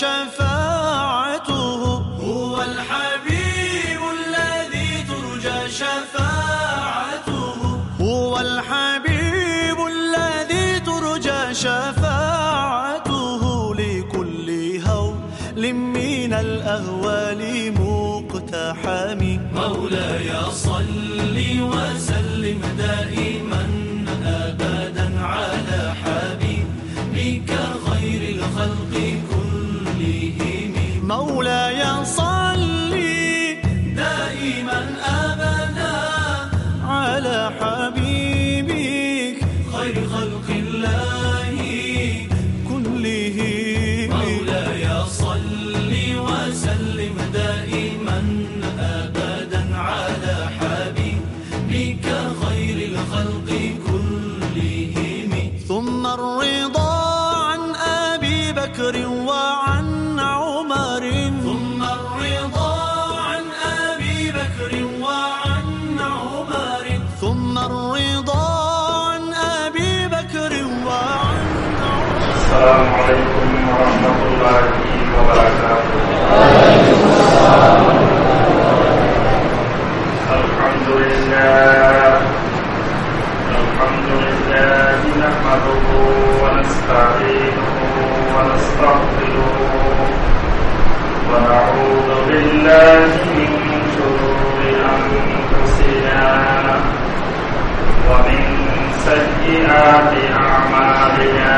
ฉั السلام عليكم ورحمة الله وبركاته الحمد لله الحمد لله نحمده ونستعينه ونستغفره ونعوذ بالله من شرور أنفسنا ومن سيئات أعمالنا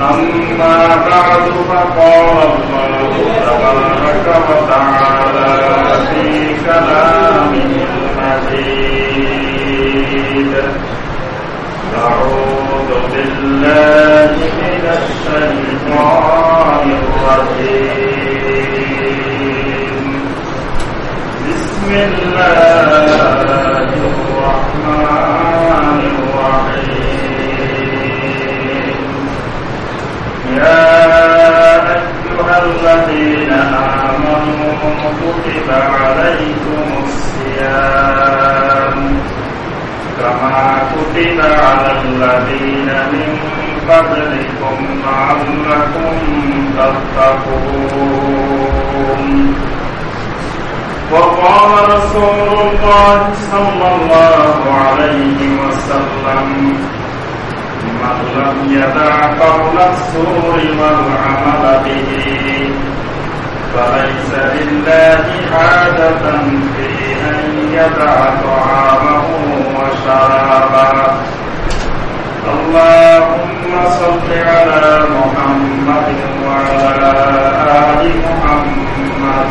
أما بعد فقال الله تبارك وتعالى في كلامه المجيد أعوذ بالله من الشيطان الرجيم. بسم الله الرحمن الرحيم. أيها الذين آمنوا كتب عليكم الصيام كما كتب على الذين من قبلكم لعلكم تتقون. وقال رسول الله صلى الله عليه وسلم من لم يدع قول السور والعمل به فليس لله حاجة في أن يدع طعامه وشرابه اللهم صل على محمد وعلى آل محمد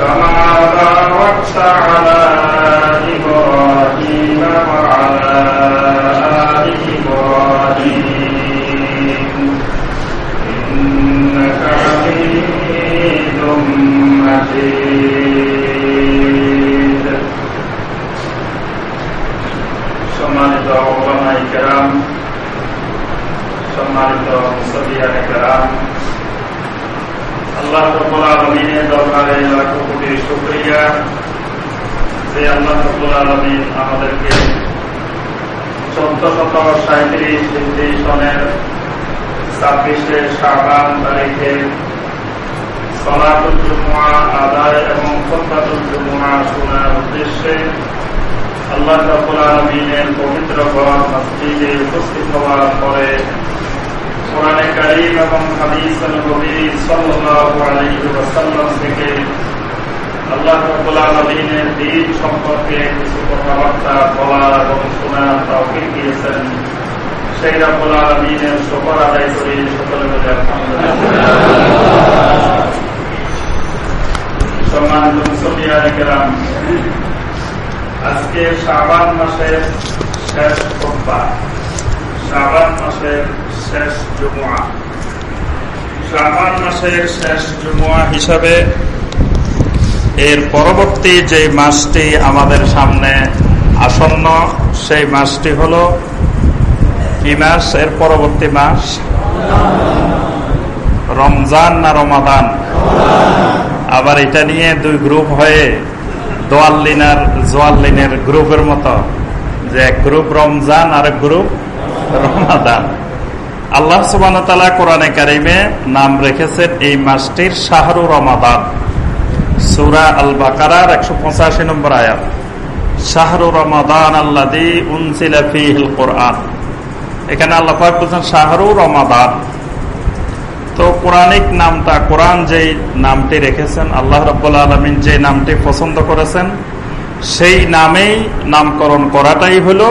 كما باركت على إبراهيم وعلى آل إبراهيم إنك حميد مجيد সম্মানিত ওলামাই কেরাম সম্মানিত মুসলিয়ানে কেরাম আল্লাহ রব্বুল দরবারে লাখো কোটি শুক্রিয়া। যে আল্লাহ রব্বুল আলমিন আমাদেরকে চোদ্দ শত সাঁত্রিশ হিন্দি সনের ছাব্বিশে সাবান তারিখে সলাতুল জুমুয়া আদায় এবং খোদ্দাতুল জুমুয়া শোনার উদ্দেশ্যে আল্লাহ রাব্বুল আলামিনের পবিত্র ঘর মসজিদে উপস্থিত হওয়ার পরে কোরআনে কারীম এবং হাদিস নবী সাল্লাল্লাহু আলাইহি ওয়াসাল্লাম থেকে আল্লাহ আলমিনের দিন সম্পর্কে কিছু কথাবার্তা বলার এবং শোনার তৌফিক দিয়েছেন। সেই রব্বুল আলমিনের শকর আদায় করে। সকলে বলে সম্মানিত মুসলিয়ান আজকে শাবান মাসের শেষ খোদ্া শাবান মাসের শেষ জুমুয়া শাবান মাসের শেষ জুমুয়া হিসাবে এর পরবর্তী যে মাসটি আমাদের সামনে আসন্ন, সেই মাসটি হল কি মাস? এর পরবর্তী মাস রমজান না রমাদান? আবার এটা নিয়ে দুই গ্রুপ হয়ে দোয়াল্লিন আর জোয়াল্লিনের গ্রুপের মতো, যে গ্রুপ রমজান আর গ্রুপ রমাদান। আল্লাহ সুবান কোরআনে কারিমে নাম রেখেছেন এই মাসটির শাহরু রমাদান। সুরা আল বাকার একশো পঁচাশি নম্বর আয়াত। শাহরু রমাদান আল্লাদি কোরআন। এখানে আল্লাহ বলছেন, শাহরু রমাদান। তো কোরআনিক নামটা, কোরআন যেই নামটি রেখেছেন, আল্লাহ রব্বুল্লা আলমিন যে নামটি পছন্দ করেছেন, সেই নামেই নামকরণ করাটাই হল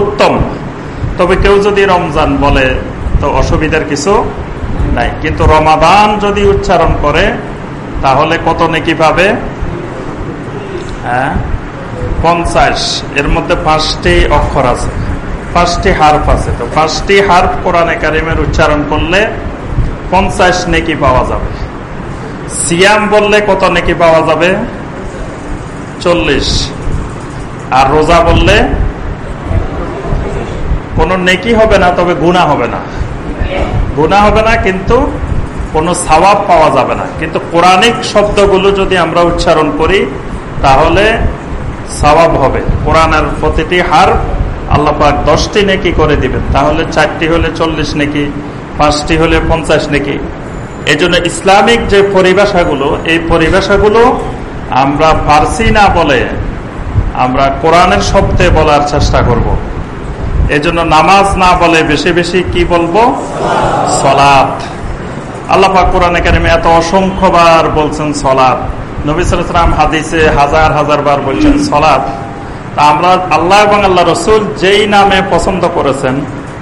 উত্তম। তবে কেউ যদি রমজান বলে তো অসুবিধার কিছু নাই। কিন্তু রমাদান যদি উচ্চারণ করে, তাহলে কত নেকি পাবে? হ্যাঁ? পঞ্চাশ। এর মধ্যে পাঁচটি অক্ষর আছে। পাঁচটি হার্ফ আছে। তো পাঁচটি হার্ফ কোরআনে কারিমের উচ্চারণ করলে পঞ্চাশ নেকি পাওয়া যাবে। সিয়াম বললে কত নেকি পাওয়া যাবে? চল্লিশ। আর রোজা বললে কোন নেকি হবে না, তবে গুণা হবে না। গুণা হবে না, কিন্তু কোনো সবাব পাওয়া যাবে না। কিন্তু কোরআনিক শব্দগুলো যদি আমরা উচ্চারণ করি, তাহলে সবাব হবে। কোরআনের প্রতিটি হার আল্লাপাক দশটি নেকি করে দিবেন। তাহলে চারটি হলে চল্লিশ নেকি, পাঁচটি হলে পঞ্চাশ নেকি। এই জন্য ইসলামিক যে পরিভাষাগুলো, এই পরিভাষাগুলো আমরা ফার্সি না বলে আমরা কোরআনের শব্দে বলার চেষ্টা করব। এজন্য নামাজ না বলে বেশি বেশি কি বলব? সলাৎ। আল্লাহাক কোরআন একাডেমি এত অসংখ্যবার বলছেন সলাৎ। নবিসাম হাদিসে হাজার হাজার বার বলছেন সলাৎ। তা আমরা আল্লাহ এবং আল্লাহ রসুল যেই নামে পছন্দ করেছেন,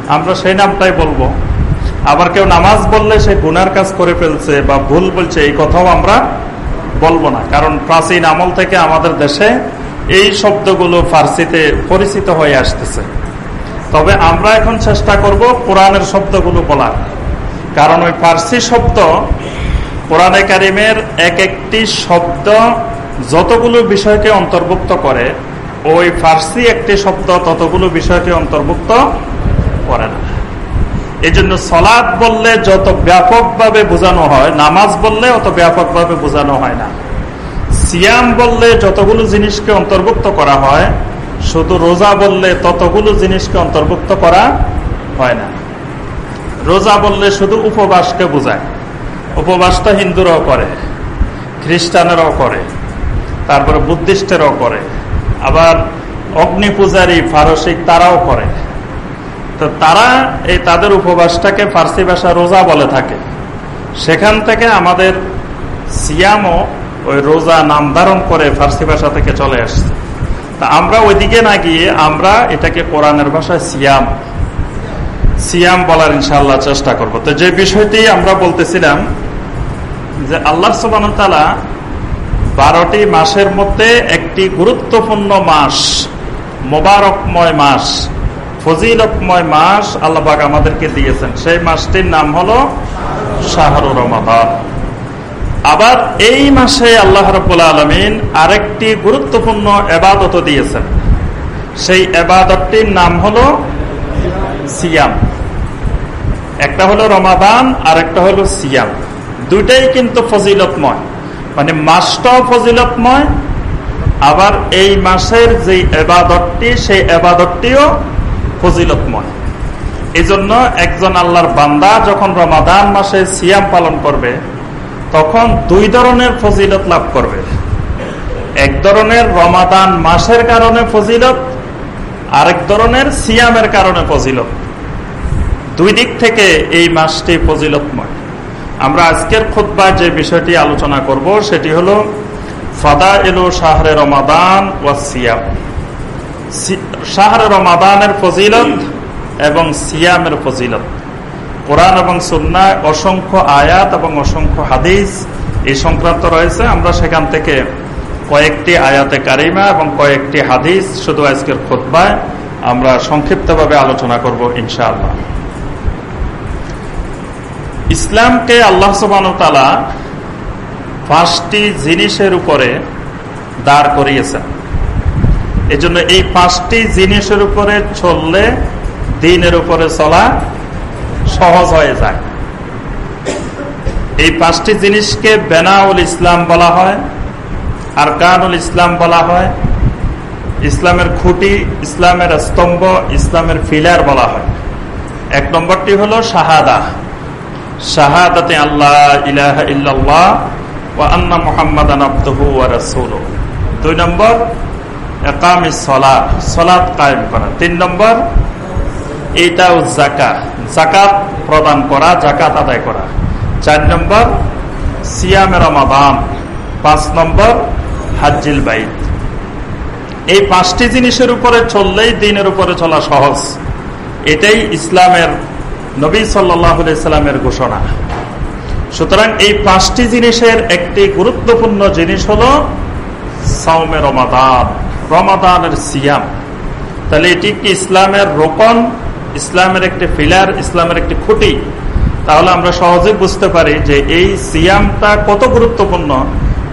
আমরা সেই নামটাই বলব। আবার কেউ নামাজ বললে সে গুনার কাজ করে ফেলছে বা ভুল বলছে, এই কথাও আমরা বলব না। কারণ প্রাচীন আমল থেকে আমাদের দেশে এই শব্দগুলো ফার্সিতে পরিচিত হয়ে আসতেছে। তবে আমরা এখন চেষ্টা করব কোরআনের শব্দগুলো বলার। কারণ ওই ফার্সি শব্দ কোরআনে কারিমের এক একটি শব্দ যতগুলো বিষয়কে অন্তর্ভুক্ত করে, ওই ফার্সি একটি শব্দ ততগুলো বিষয়কে অন্তর্ভুক্ত করে না। এই জন্য সলাদ বললে যত ব্যাপকভাবে বোঝানো হয়, নামাজ বললে অত ব্যাপকভাবে বোঝানো হয় না। সিয়াম বললে যতগুলো জিনিসকে অন্তর্ভুক্ত করা হয় শুধু রোজা বললে ততগুলো জিনিসকে অন্তর্ভুক্ত করা হয় না। রোজা বললে শুধু উপবাসকে বোঝায়। উপবাসটা হিন্দুরাও করে, খ্রিস্টানেরাও করে, তারপরে বুদ্ধিস্টেরাও করে। আবার অগ্নি পূজারী, ফারসিক তারাও করে। তো তারা এই তাদের উপবাসটাকে ফার্সি ভাষা রোজা বলে থাকে। সেখান থেকে আমাদের সিয়ামও ওই রোজা নাম ধারণ করে ফার্সি ভাষা থেকে চলে আসছে। তা আমরা ওইদিকে না গিয়ে আমরা এটাকে কোরআনের ভাষায় সিয়াম সিয়াম বলার ইনশাল্লাহ চেষ্টা করব। তো যে বিষয়টি আমরা বলতেছিলাম যে আল্লাহ সুবান বারোটি মাসের মধ্যে একটি গুরুত্বপূর্ণ মাস, মোবারকময় মাস ফজিলকময় মাস আল্লাহবাগ আমাদেরকে দিয়েছেন। সেই মাসটির নাম হলো শাহরু রমাদান। আবার এই মাসে আল্লাহ রব্বুল আলমিন আরেকটি গুরুত্বপূর্ণ এবাদত দিয়েছেন। সেই এবাদতটির নাম হলো সিয়াম। একটা হলো রমাদান আর একটা হলো সিয়াম। দুইটাই কিন্তু ফজিলতময়। মানে মাসটাও ফজিলতময়, আবার এই মাসের যে এবাদতটি, সেই এবাদতটিও ফজিলতময়। এই জন্য একজন আল্লাহর বান্দা যখন রমাদান মাসে সিয়াম পালন করবে তখন দুই ধরনের ফজিলত লাভ করবে। এক ধরনের রমাদান মাসের কারণে ফজিলত, আরেক ধরনের সিয়ামের কারণে ফজিলত। দুই দিক থেকে এই মাসটি ফজিলতময়। আমরা আজকের খোদ্া যে বিষয়টি আলোচনা করব, সেটি হল ফাদা এলো শাহরে রমাদান ও সিয়াম। শাহরে রমাদানের ফজিলত এবং সিয়ামের ফজিলত। কোরআন এবং সুন্নায় অসংখ্য আয়াত এবং অসংখ্য হাদিস এই সংক্রান্ত রয়েছে। আমরা সেখান থেকে কয়েকটি আয়াতে কারিমা এবং কয়েকটি হাদিস শুধু আজকের খোদ্ায় আমরা সংক্ষিপ্তভাবে আলোচনা করব ইনশাআল্লাহ। ইসলামকে আল্লাহ সুবানতালা পাঁচটি জিনিসের উপরে দাঁড় করিয়েছেন। এজন্য এই পাঁচটি জিনিসের উপরে চললে দিনের উপরে চলা সহজ হয়ে যায়। এই পাঁচটি জিনিসকে বেনাউল ইসলাম বলা হয় আর কানুল ইসলাম বলা হয়, ইসলামের খুঁটি, ইসলামের স্তম্ভ, ইসলামের ফিলার বলা হয়। এক নম্বরটি হলো শাহাদা। শাহাদাতে আল্লাহ ইলাহ ও আন্না মোহাম্মদ দুই নম্বর একামি সলাদ সলাদ কায়েম করা। তিন নম্বর এইটাও জাকা জাকাত প্রদান করা, জাকাত আদায় করা। চার নম্বর, সিয়াম রমাদান। পাঁচ নম্বর হাজিল বাইত। এই পাঁচটি জিনিসের উপরে চললেই দিনের উপরে চলা সহজ। এটাই ইসলামের নবী সাল্লামের ঘোষণা। সুতরাং এই পাঁচটি জিনিসের একটি গুরুত্বপূর্ণ জিনিস হল সাউমে রমাদান, রমাদানের সিয়াম। তাহলে এটি কি ইসলামের রোপণ ইসলামের একটি ফিলার, ইসলামের একটি খুঁটি, তাহলে আমরা সহজে বুঝতে পারি যে এই সিয়ামটা কত গুরুত্বপূর্ণ,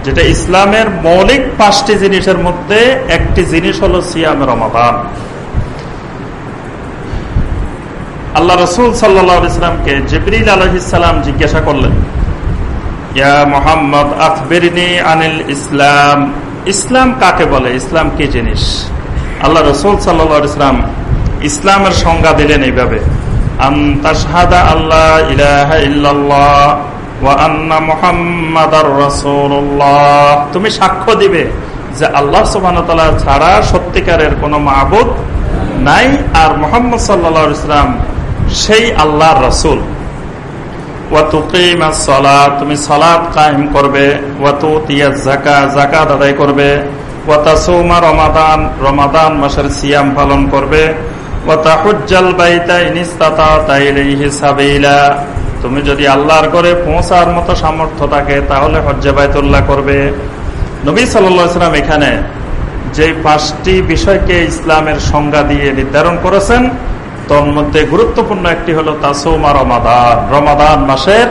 যেটা ইসলামের মৌলিক পাঁচটি জিনিসের মধ্যে একটি জিনিস হল সিয়াম রমাদান। আল্লাহ রসুল সাল্লা ইসলামকে জিবরিল আলহিসাম জিজ্ঞাসা করলেন, ইয়া মোহাম্মদ, আখবিরনি আনিল ইসলাম। ইসলাম কাকে বলে? ইসলাম কি জিনিস? আল্লাহ রসুল সাল্লা ইসলাম ইসলামের সংজ্ঞা দিলেন এইভাবে। আল্লাহ ইলাহা ইল্লাল্লাহ তুমি সাক্ষ্য দিবে যে আল্লাহ সুবাহ ছাড়া সত্যিকারের কোন মাহবুদ নাই, আর মোহাম্মদ সাল্লা ইসলাম সেই আল্লাহর রসুল। তুমি সলাদ কায়েম করবে। জাকাত আদায় করবে। রমাদান রমাদান মাসের সিয়াম পালন করবে। তুমি যদি আল্লাহর করে পৌঁছার মতো সামর্থ্য থাকে, তাহলে হজ্জে বাইতুল্লাহ করবে। নবী সাল্লাম এখানে যে পাঁচটি বিষয়কে ইসলামের সংজ্ঞা দিয়ে নির্ধারণ করেছেন, তোর মধ্যে গুরুত্বপূর্ণ একটি হলো তাসৌমা রমাদান। রমাদান মাসের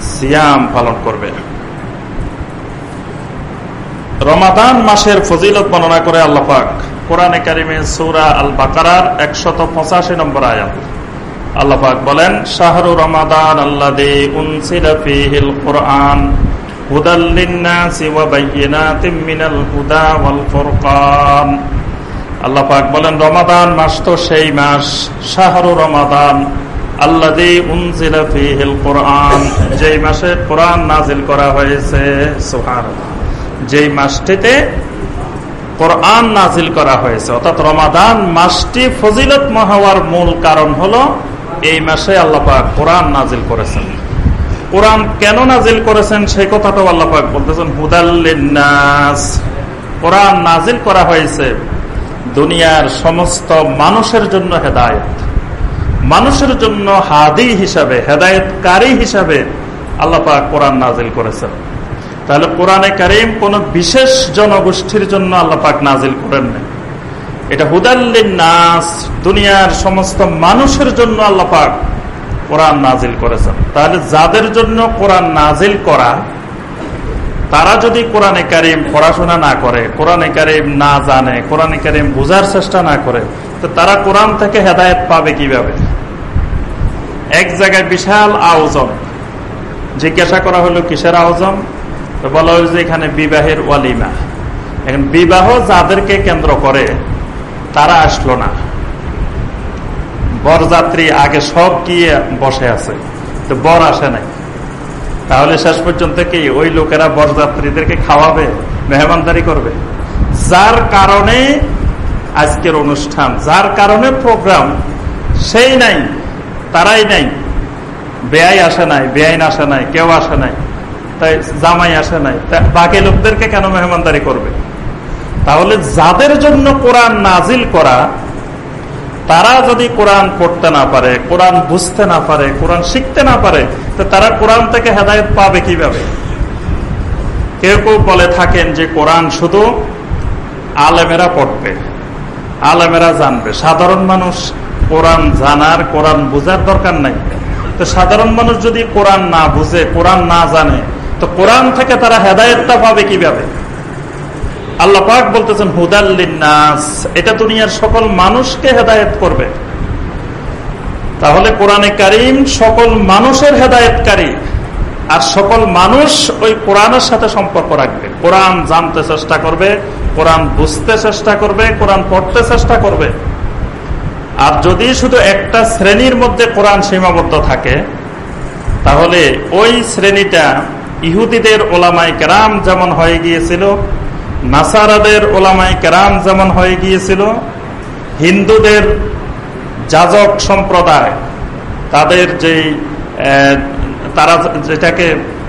সিয়াম পালন করবে। রমাদান মাসের ফজিলত বর্ণনা করে আল্লাপাক কোরআনে কারিমে সৌরা আল বাকার একশত পঁচাশি নম্বর আয়াত। আল্লাপাক বলেন, শাহরু রমাদান কোরআন আল্লাহ পাক বলেন, রমাদান মাস তো সেই মাস, শাহরু রমাদান আল্লাদি কোরআন। যেই মাসে কোরআন নাজিল করা হয়েছে সোহার যেই মাসটিতে কোরআন নাজিল করা হয়েছে, অর্থাৎ রমাদান মাসটি ফজিলত হওয়ার মূল কারণ হলো এই মাসে আল্লাপাক কোরআন নাজিল করেছেন। কোরআন কেন নাজিল করেছেন সেই কথাটাও আল্লাপাক বলতেছেন হুদাল্লিনাস কোরআন নাজিল করা হয়েছে দুনিয়ার সমস্ত মানুষের জন্য হেদায়ত। মানুষের জন্য হাদি হিসাবে, হেদায়তকারী হিসাবে আল্লাপাক কোরআন নাজিল করেছেন। তাহলে কোরআনে কারিম কোন বিশেষ জনগোষ্ঠীর জন্য আল্লাপাক নাজিল করেন নাই। এটা হুদাল্লিন নাস দুনিয়ার সমস্ত মানুষের জন্য আল্লাপাক কোরআন নাজিল করেছেন। তাহলে যাদের জন্য কোরআন নাজিল করা, তারা যদি কোরআনে কারিম পড়াশোনা না করে, কোরআনে কারিম না জানে, কোরআনে কারিম বোঝার চেষ্টা না করে, তো তারা কোরআন থেকে হেদায়ত পাবে কীভাবে? এক জায়গায় বিশাল আয়োজন জিজ্ঞাসা করা হলো, কিসের আয়োজন বলা হয়েছে এখানে বিবাহের ওয়ালিমা এখন বিবাহ যাদেরকে কেন্দ্র করে, তারা আসলো না। বরযাত্রী আগে সব গিয়ে বসে আছে, তো বর আসে নাই। তাহলে শেষ পর্যন্ত কি ওই লোকেরা বরযাত্রীদেরকে খাওয়াবে, মেহমানদারি করবে? যার কারণে আজকের অনুষ্ঠান, যার কারণে প্রোগ্রাম, সেই নাই, তারাই নাই। বেআই আসে নাই, বেআইন আসে নাই, কেউ আসে নাই। তাই জামাই আসে নাই। বাকি লোকদেরকে কেন মেহমানদারি করবে? তাহলে যাদের জন্য কোরআন নাজিল করা, তারা যদি কোরআন পড়তে না পারে, কোরআন বুঝতে না পারে, কোরআন শিখতে না পারে, তো তারা কোরআন থেকে হেদায়ত পাবে কীভাবে? কেউ কেউ বলে থাকেন যে কোরআন শুধু আলেমেরা পড়বে, আলেমেরা জানবে। সাধারণ মানুষ কোরআন জানার, কোরআন বুঝার দরকার নাই। তো সাধারণ মানুষ যদি কোরআন না বুঝে, কোরআন না জানে তো কোরআন থেকে তারা হেদায়তটা পাবে কীভাবে? আল্লাহ পাক বলতেছেন হুদাল্লিনাস এটা দুনিয়ার সকল মানুষকে হেদায়ত করবে। তাহলে কোরআনে কারিম সকল মানুষের হেদায়তকারী, আর সকল মানুষ ওই কোরআনের সাথে সম্পর্ক রাখবে। কোরআন জানতে চেষ্টা করবে, কোরআন বুঝতে চেষ্টা করবে, কোরআন পড়তে চেষ্টা করবে। আর যদি শুধু একটা শ্রেণির মধ্যে কোরআন সীমাবদ্ধ থাকে, তাহলে ওই শ্রেণীটা ইহুদিদের ওলামাই কেরাম যেমন হয়ে গিয়েছিল, নাসারাদের ওলামাই কেরাম যেমন হয়ে গিয়েছিল, হিন্দুদের যাজক সম্প্রদায়, তাদের যে তারা যেটাকে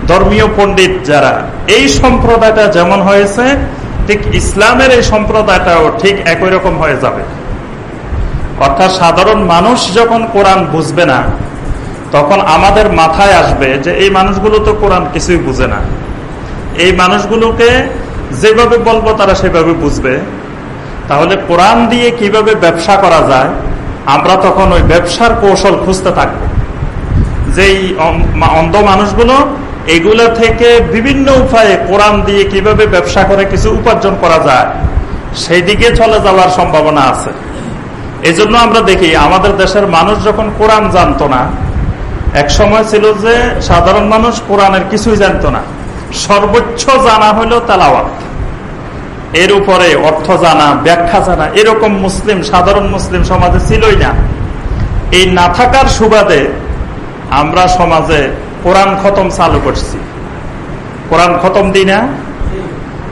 ধর্মীয় পণ্ডিত যারা, এই সম্প্রদায়টা যেমন হয়েছে, ঠিক ইসলামের এই সম্প্রদায়টাও ঠিক একই রকম হয়ে যাবে। অর্থাৎ সাধারণ মানুষ যখন কোরআন বুঝবে না তখন আমাদের মাথায় আসবে যে এই মানুষগুলো তো কোরআন কিছুই বুঝে না। এই মানুষগুলোকে যেভাবে বলব তারা সেভাবে বুঝবে। তাহলে কোরআন দিয়ে কীভাবে ব্যবসা করা যায়, আমরা তখন ওই ব্যবসার কৌশল খুঁজতে থাকব। যেই অন্ধ মানুষগুলো, এগুলো থেকে বিভিন্ন উপায়ে কোরআন দিয়ে কীভাবে ব্যবসা করে কিছু উপার্জন করা যায় সেই দিকে চলে যাওয়ার সম্ভাবনা আছে। এই জন্য আমরা দেখি, আমাদের দেশের মানুষ যখন কোরআন জানতো না এক সময় ছিল যে সাধারণ মানুষ কোরআনের কিছুই জানতো না। সর্বোচ্চ জানা হলো তালাওয়াত। এর উপরে অর্থ জানা, ব্যাখ্যা জানা, এরকম মুসলিম, সাধারণ মুসলিম সমাজে ছিলই না। এই না থাকার সুবাদে আমরা সমাজে কোরআন খতম চালু করছি। কোরআন খতম দিই না,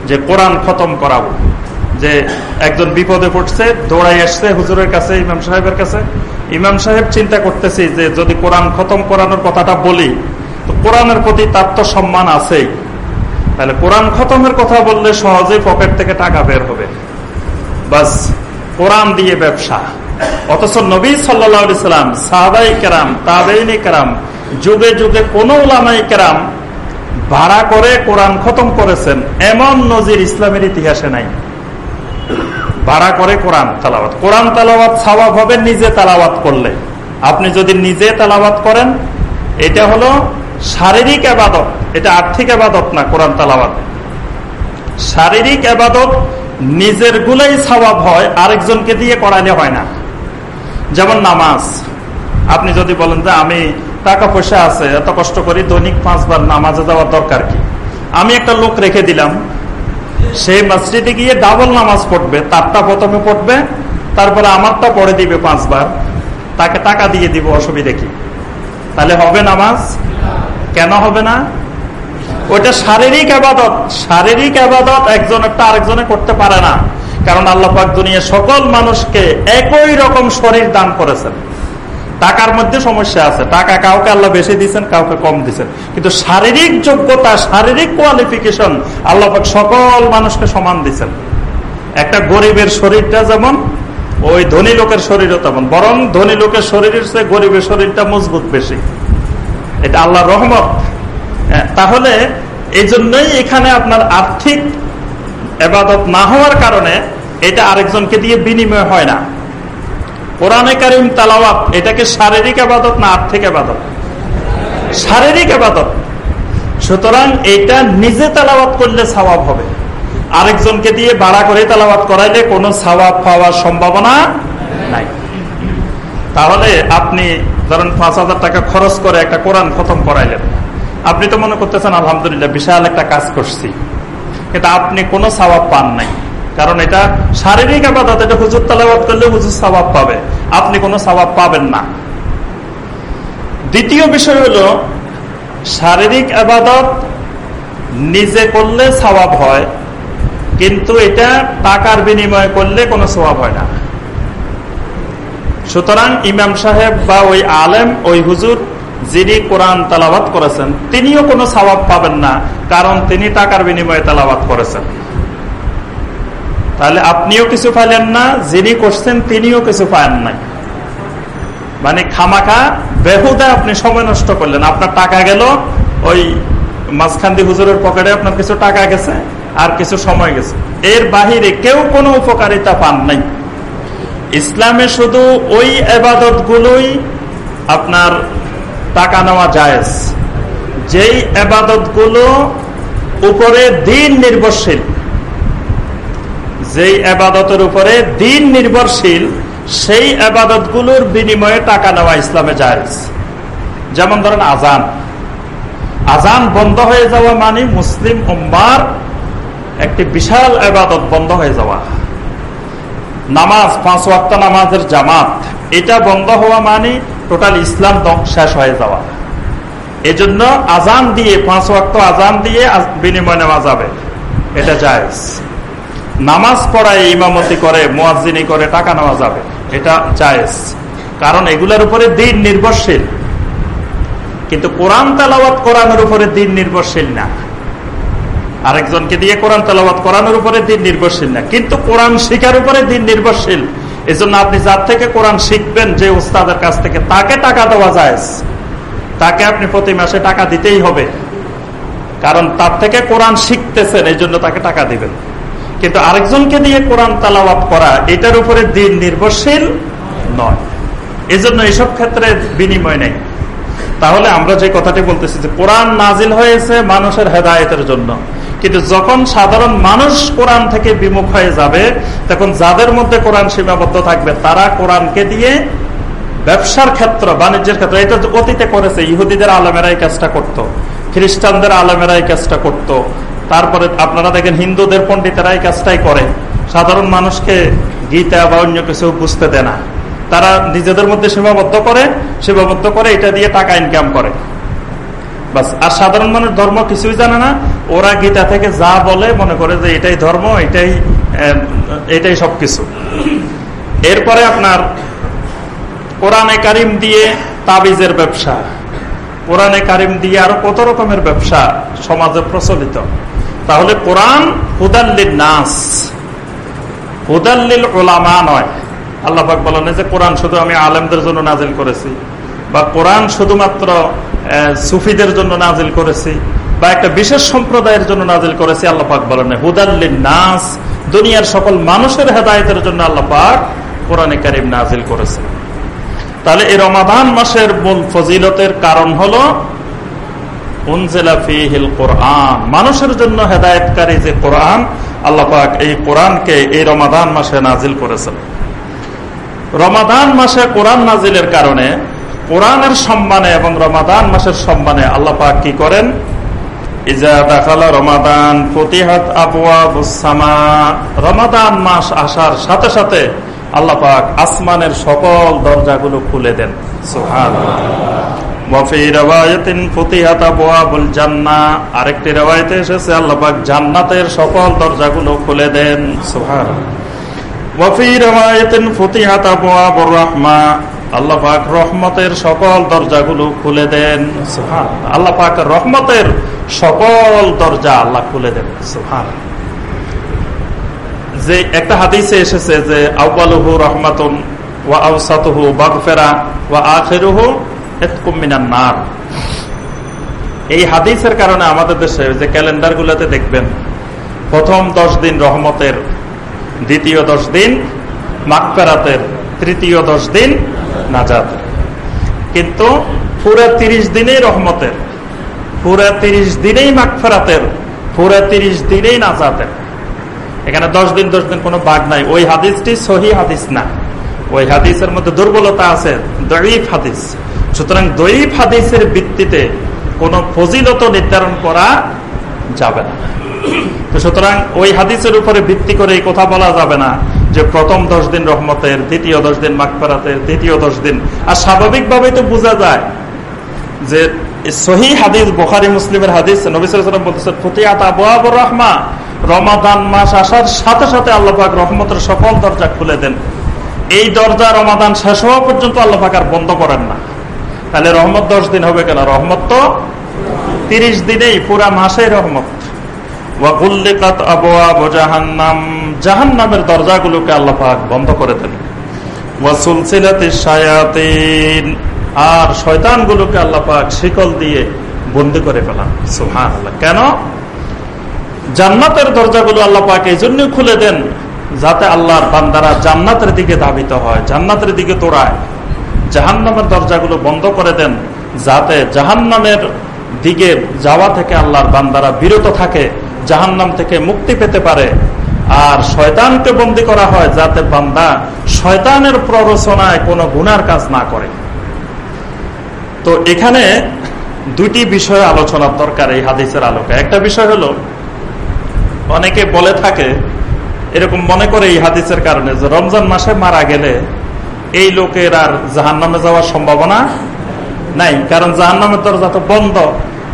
যে কোরআন খতম করাবো। যে একজন বিপদে পড়ছে দৌড়াই আসছে হুজুরের কাছে, ইমাম সাহেবের কাছে ইমাম সাহেব চিন্তা করতেছি যে যদি কোরআন খতম করানোর কথাটা বলি, তো কোরআনের প্রতি তার তো সম্মান আছেই। তাহলে কোরআন খতমের কথা বললে সহজেই পকেট থেকে টাকা বের হবে। বাস, কোরআন দিয়ে ব্যবসা। অথচ নবী সাল্লাম, সাহাবাই কেরাম, তাবেইনি কেরাম, যুগে যুগে কোন ওলামাই কেরাম ভাড়া করে কোরআন খতম করেছেন, এমন নজির ইসলামের ইতিহাসে নাই। ভাড়া করে কোরআন তালাবাত কোরআন তালাবাত স্বভাব হবে নিজে তালাবাত করলে। আপনি যদি নিজে তালাবাত করেন, এটা হলো শারীরিক আবাদত। এটা আর্থিক আবাদত না কোরআন তালাবাত শারীরিক আবাদত নিজের গুলাই স্বভাব হয়, আরেকজনকে দিয়ে করাইলে হয় না। যেমন নামাজ। আপনি যদি বলেন যে আমি টাকা পয়সা আছে, এত কষ্ট করি দৈনিক পাঁচবার নামাজে যাওয়ার দরকার কি? আমি একটা লোক রেখে দিলাম সেই মসজিদে গিয়ে ডাবল নামাজ পড়বে, তারটা প্রথমে পড়বে, তারপরে আমারটা পড়ে দিবে পাঁচবার, তাকে টাকা দিয়ে দিব অসুবিধা কি? তাহলে হবে নামাজ? কেন হবে না? ওইটা শারীরিক আবাদত শারীরিক আবাদত একজন একটা আরেকজনে করতে পারে না। কারণ আল্লাহ পাক দুনিয়া সকল মানুষকে একই রকম শরীর দান করেছেন। টাকার মধ্যে সমস্যা আছে। টাকা কাউকে আল্লাহ বেশি দিচ্ছেন কাউকে কম দিচ্ছেন কিন্তু শারীরিক যোগ্যতা শারীরিক কোয়ালিফিকেশন আল্লাহ সকল মানুষকে সমান দিচ্ছেন একটা গরিবের শরীরটা যেমন ওই ধনী লোকের শরীরও তেমন। বরং ধনী লোকের শরীরের চেয়ে গরিবের শরীরটা মজবুত বেশি। এটা আল্লাহ রহমত। হ্যাঁ, তাহলে এই জন্যই এখানে আপনার আর্থিক এবাদত না হওয়ার কারণে এটা আরেকজনকে দিয়ে বিনিময় হয় না। কোরআনে কারিম তালাওয়াত, এটাকে শারীরিক আবাদত না আর্থিক আবাদত? শারীরিক আবাদত। সুতরাং এটা নিজে তালাবাত করলে স্বভাব হবে। আরেকজনকে দিয়ে ভাড়া করে তালাবাত করাইলে কোনো স্বভাব পাওয়ার সম্ভাবনা নাই। তাহলে আপনি ধরেন পাঁচ হাজার টাকা খরচ করে একটা কোরআন খতম করাইলেন। আপনি তো মনে করতেছেন, আলহামদুলিল্লাহ, বিশাল একটা কাজ করছি। কিন্তু আপনি কোনো স্বভাব পান নাই। কারণ এটা শারীরিক আবাদত এটা হুজুর তালাবাদ করলে হুজুর স্বভাব পাবে। আপনি কোনো স্বভাব পাবেন না। দ্বিতীয় বিষয় হলো, শারীরিক আবাদত নিজে করলে স্বভাব হয়, কিন্তু এটা টাকার বিনিময়ে করলে কোনো স্বভাব হয় না। সুতরাং ইমাম সাহেব বা ওই আলেম, ওই হুজুর যিনি কোরআন তালাবাত করেছেন, তিনিও কোনো স্বভাব পাবেন না, কারণ তিনি টাকার বিনিময়ে তালাবাত করেছেন। তাহলে আপনিও কিছু পাইলেন না, যিনি করছেন তিনিও কিছু পান নাই। মানে খামাখা বেহুদা আপনি সময় নষ্ট করলেন। আপনার টাকা গেল, ওই মাঝখান্দি হুজুরের পকেটে আপনার কিছু টাকা গেছে, আর কিছু সময় গেছে। এর বাহিরে কেউ কোনো উপকারিতা পান নাই। ইসলামে শুধু ওই এবাদত গুলোই আপনার টাকা নেওয়া যায় যেই এবাদতগুলো উপরে দিন নির্ভরশীল যেই আবাদতের উপরে দিন নির্ভরশীল, সেই আবাদতগুলোর বিনিময়ে টাকা নেওয়া ইসলামে যায় যেমন ধরেন আজান। আজান বন্ধ হয়ে যাওয়া মানে মুসলিম উম্মার একটি বিশাল আবাদত বন্ধ হয়ে যাওয়া। নামাজ, পাঁচ ওয়াক্ত নামাজের জামাত, এটা বন্ধ হওয়া মানে টোটাল ইসলাম শেষ হয়ে যাওয়া। এজন্য আজান দিয়ে, পাঁচ ওয়াক্ত আজান দিয়ে বিনিময় নেওয়া যাবে। এটা জায়জ। নামাজ পড়ায় ইমামতি করে মোয়াজিনী করে, টাকা নেওয়া যাবে। এটা জায়েজ। কারণ এগুলোর উপরে দিন নির্ভরশীল। কিন্তু কোরআন তালাবাত কোরআনের উপরে দিন নির্ভরশীল না। আরেকজনকে দিয়ে কোরআন তালাবাত কোরআনের উপরে দিন নির্ভরশীল না। কিন্তু কোরআন শিখার উপরে দিন নির্ভরশীল। এই জন্য আপনি যার থেকে কোরআন শিখবেন, যে উস্তাদের কাছ থেকে, তাকে টাকা দেওয়া যায় তাকে আপনি প্রতি মাসে টাকা দিতেই হবে। কারণ তার থেকে কোরআন শিখতেছেন এই জন্য তাকে টাকা দিবেন। কিন্তু আরেকজনকে দিয়ে কোরআন তালাবাত করা, এটার উপরে দিন নির্ভরশীল নয়। এজন্য এসব ক্ষেত্রে বিনিময় নেই। তাহলে আমরা যে কথাটি বলতেছি যে কোরআন নাজিল হয়েছে মানুষের হেদায়তের জন্য। কিন্তু যখন সাধারণ মানুষ কোরআন থেকে বিমুখ হয়ে যাবে, তখন যাদের মধ্যে কোরআন সীমাবদ্ধ থাকবে, তারা কোরআনকে দিয়ে ব্যবসার ক্ষেত্র, বাণিজ্যের ক্ষেত্র, এটা অতীতে করেছে, ইহুদিদের আলমেরাই কাজটা করত, খ্রিস্টানদের আলমেরাই কাজটা করত তারপরে আপনারা দেখেন হিন্দুদের পন্ডিতেরা এই কাজটাই করে। সাধারণ মানুষকে গীতা বা অন্য কিছু বুঝতে দেয় না। তারা নিজেদের মধ্যে সীমাবদ্ধ করে সীমাবদ্ধ করে এটা দিয়ে টাকা ইনকাম করে। বাস, আর সাধারণ মানুষ ধর্ম কিছুই জানে না। ওরা গীতা থেকে যা বলে মনে করে যে এটাই ধর্ম, এটাই এটাই সবকিছু। এরপরে আপনার কোরআনে কারিম দিয়ে তাবিজের ব্যবসা। কোরআনে কারিম দিয়ে আরও কত রকমের ব্যবসা সমাজে প্রচলিত। তাহলে কোরআন হুদাল্লিল নাস হুদাল্লিল ওলামা নয়। আল্লাহাক বলেন যে কোরআন শুধু আমি আলেমদের জন্য নাজিল করেছি, বা কোরআন শুধুমাত্র সুফিদের জন্য নাজিল করেছি, বা একটা বিশেষ সম্প্রদায়ের জন্য নাজিল করেছি আল্লাপাক বলেন হুদাল্লিন নাস দুনিয়ার সকল মানুষের হেদায়তের জন্য আল্লাপাক কোরআনে কারিম নাজিল করেছে তাহলে এই রমাদান মাসের মূল ফজিলতের কারণ হলো কোরআন। মানুষের জন্য হেদায়তকারী যে কোরআন আল্লাপাক এই কোরআনকে এই রমাদান মাসে নাজিল করেছেন। রমাদান মাসে কোরআন নাজিলের কারণে কোরআনের সম্মানে এবং রমাদান মাসের সম্মানে আল্লাপাক কি করেন? রমাদান আবুয়া রমাদান মাস আসার সাথে সাথে আল্লাপাক আসমানের সকল দরজাগুলো খুলে দেন। সোহান আরেকটি রেওয়ায়তে এসেছে আল্লাপাক জান্নাতের সকল খুলে দেন। পাক রহমতের সকল খুলে দেন। রহমতের সকল দরজা আল্লাহ খুলে দেন। যে একটা হাদিসে এসেছে যে আউবালুহু রহমাতুন ওয়া আউসাতুহু আখেরুহু এই হাদিসের কারণে আমাদের দেশে যে ক্যালেন্ডার গুলাতে দেখবেন, প্রথম দশ দিন রহমতের, দ্বিতীয় দশ দিন মাকফেরাতের তৃতীয় দশ দিন নাজাদ কিন্তু পুরা তিরিশ দিনেই রহমতের, পুরা তিরিশ দিনেই মাকফেরাতের পুরা তিরিশ দিনেই নাজাতের। এখানে দশ দিন দশ দিন কোনো বাঘ নাই। ওই হাদিসটি সহি হাদিস না। ওই হাদিসের মধ্যে দুর্বলতা আছে দরিফ হাদিস। সুতরাং দৈব হাদিসের ভিত্তিতে কোন ফজিলত নির্ধারণ করা যাবে না। তো সুতরাং ওই হাদিসের উপরে ভিত্তি করে এই কথা বলা যাবে না যে প্রথম দশ দিন রহমতের, দ্বিতীয় দশ দিন মাকফারাতের তৃতীয় দশ দিন। আর স্বাভাবিকভাবে তো বোঝা যায় যে সহি হাদিস, বোখারি, মুসলিমের হাদিস নবিসাম বলতেছেন, ফতিয়াত আবু আবুর রহমা, রমাদান মাস আসার সাথে সাথে আল্লাহাক রহমতের সকল দরজা খুলে দেন। এই দরজা রমাদান শেষ হওয়া পর্যন্ত আল্লাহাক আর বন্ধ করেন না। তাহলে রহমত দশ দিন হবে কেন? রহমত তো তিরিশ দিনেই, পুরা মাসে রহমত। জাহান্নাম। জাহান্নামের বন্ধ করে দেন। আর শয়তানগুলোকে শিকল দিয়ে করে কেন? জান্নাতের দরজাগুলো আল্লাহ পাক এই জন্য খুলে দেন, যাতে আল্লাহর বান্দারা জান্নাতের দিকে ধাবিত হয়, জান্নাতের দিকে তোড়ায় জাহান্নামের দরজাগুলো বন্ধ করে দেন, যাতে জাহান্নামের দিকে যাওয়া থেকে আল্লাহর বান্দারা বিরত থাকে, জাহান্নাম থেকে মুক্তি পেতে পারে। আর শয়তানকে বন্দী করা হয় যাতে বান্দা শয়তানের প্ররোচনায় কোনো গুনার কাজ না করে। তো এখানে দুইটি বিষয় আলোচনার দরকার এই হাদিসের আলোকে। একটা বিষয় হলো, অনেকে বলে থাকে, এরকম মনে করে এই হাদিসের কারণে যে রমজান মাসে মারা গেলে এই লোকের আর জাহান নামে যাওয়ার সম্ভাবনা নাই। কারণ জাহান নামের দরজা তো বন্ধ।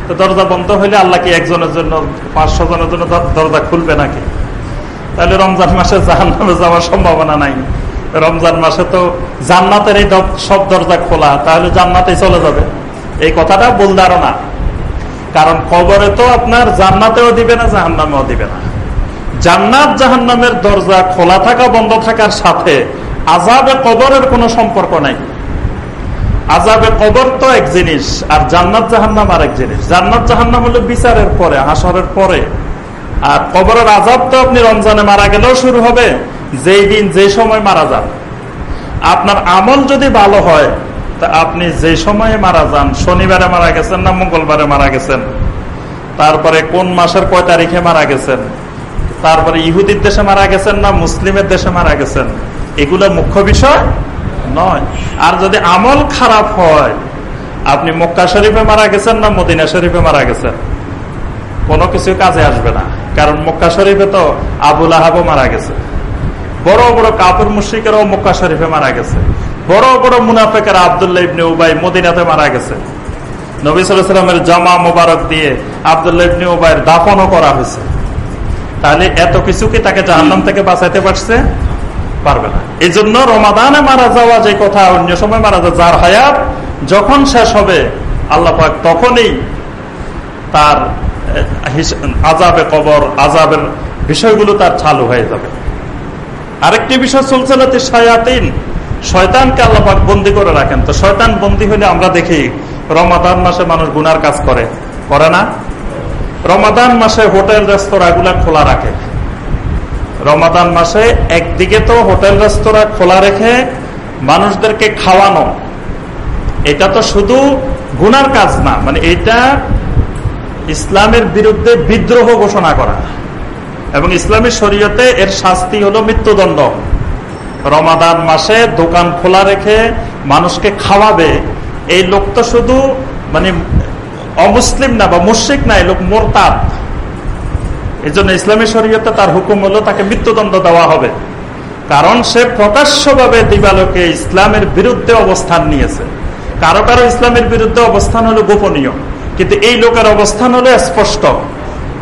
তো দরজা বন্ধ হইলে আল্লাহ কি একজনের জন্য, পাঁচশো জনের জন্য দরজা খুলবে নাকি? তাহলে রমজান মাসে জাহান নামে যাওয়ার সম্ভাবনা নাই। রমজান মাসে তো জান্নাতের এই সব দরজা খোলা, তাহলে জান্নাতে চলে যাবে। এই কথাটা ভুল ধারণা। কারণ কবরে তো আপনার জান্নাতেও দিবে না, জাহান্নামেও দিবে না। জান্নাত জাহান্নামের দরজা খোলা থাকা, বন্ধ থাকার সাথে আজাবে কবরের কোনো সম্পর্ক নাই। আজাবে কবর তো এক জিনিস আর জান্নাত জাহান্নাম আর এক জিনিস। জান্নাত জাহান্নাম হলো বিচারের পরে, হাসরের পরে। আর কবরের আজাব তো আপনি রমজানে মারা গেলেও শুরু হবে, যেই দিন যে সময় মারা যান। আপনার আমল যদি ভালো হয়, তা আপনি যে সময়ে মারা যান, শনিবারে মারা গেছেন না মঙ্গলবারে মারা গেছেন? তারপরে কোন মাসের কয় তারিখে মারা গেছেন? তারপরে ইহুদির দেশে মারা গেছেন না মুসলিমের দেশে মারা গেছেন? এগুলো মুখ্য বিষয় নয়। আর যদি আমল খারাপ হয়, আপনি মক্কা শরীফে মারা গেছেন না মদিনা শরীফে মারা গেছেন? কোনো কিছু কাজে আসবে না। কারণ মক্কা শরীফে তো আবুল আহাবও মারা গেছে। বড় বড় কাপুর মুশ্রিকেরাও মক্কা শরীফে মারা গেছে। বড় বড় মুনাফেকের আবদুল্লাহ ইবনে উবাই মদিনাতে মারা গেছে। নবী সালামের জামা মোবারক দিয়ে আবদুল্লাহ ইবনে উবাইয়ের দাফনও করা হয়েছে। তাহলে এত কিছু কি তাকে জাহান্নাম থেকে বাঁচাইতে পারছে? পারবে না। এই জন্য রমাদানে মারা যাওয়া যে কথা, অন্য সময় মারা যাওয়া, যার হায়াত যখন শেষ হবে, আল্লাহ পাক তখনই তার আজাবে কবর আজাবের বিষয়গুলো তার চালু হয়ে যাবে। আরেকটি বিষয় চলছে সায়াতিন শয়তানকে আল্লাপাক বন্দি করে রাখেন। তো শয়তান বন্দি হলে আমরা দেখি, রমাদান মাসে মানুষ গুনার কাজ করে করে না? রমাদান মাসে হোটেল রেস্তোরাঁ গুলা খোলা রাখে। রমাদান মাসে একদিকে তো হোটেল রেস্তোরাঁ খোলা রেখে মানুষদেরকে খাওয়ানো, এটা তো শুধু গুনার কাজ না মানে এটা ইসলামের বিরুদ্ধে বিদ্রোহ ঘোষণা করা এবং ইসলামী শরীয়তে এর শাস্তি হলো মৃত্যুদণ্ড। রমাদান মাসে দোকান খোলা রেখে মানুষকে খাওয়াবে, এই লোক তো শুধু মানে অমুসলিম না বা মুশ্রিক না, এই লোক মোরতাদ। এই জন্য ইসলামী শরীয়তে তার হুকুম হলো তাকে মৃত্যুদণ্ড দেওয়া হবে। কারণ সে প্রকাশ্যভাবে দিবালোকে ইসলামের বিরুদ্ধে অবস্থান নিয়েছে। কারও কারও ইসলামের বিরুদ্ধে অবস্থান হলো গোপনীয়। কিন্তু এই লোকের অবস্থান হলো স্পষ্ট।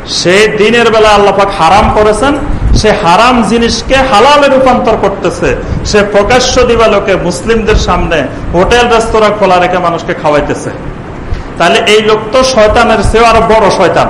সে দিনের বেলা আল্লাপাক হারাম করেছেন। সে হারাম জিনিসকে হালালে রূপান্তর করতেছে। সে প্রকাশ্য দিবালোকে মুসলিমদের সামনে হোটেল, রেস্তোরাঁ খোলা রেখে মানুষকে খাওয়াইতেছে। তাহলে এই লোক তো শয়তানের চেয়েও আরও বড় শয়তান।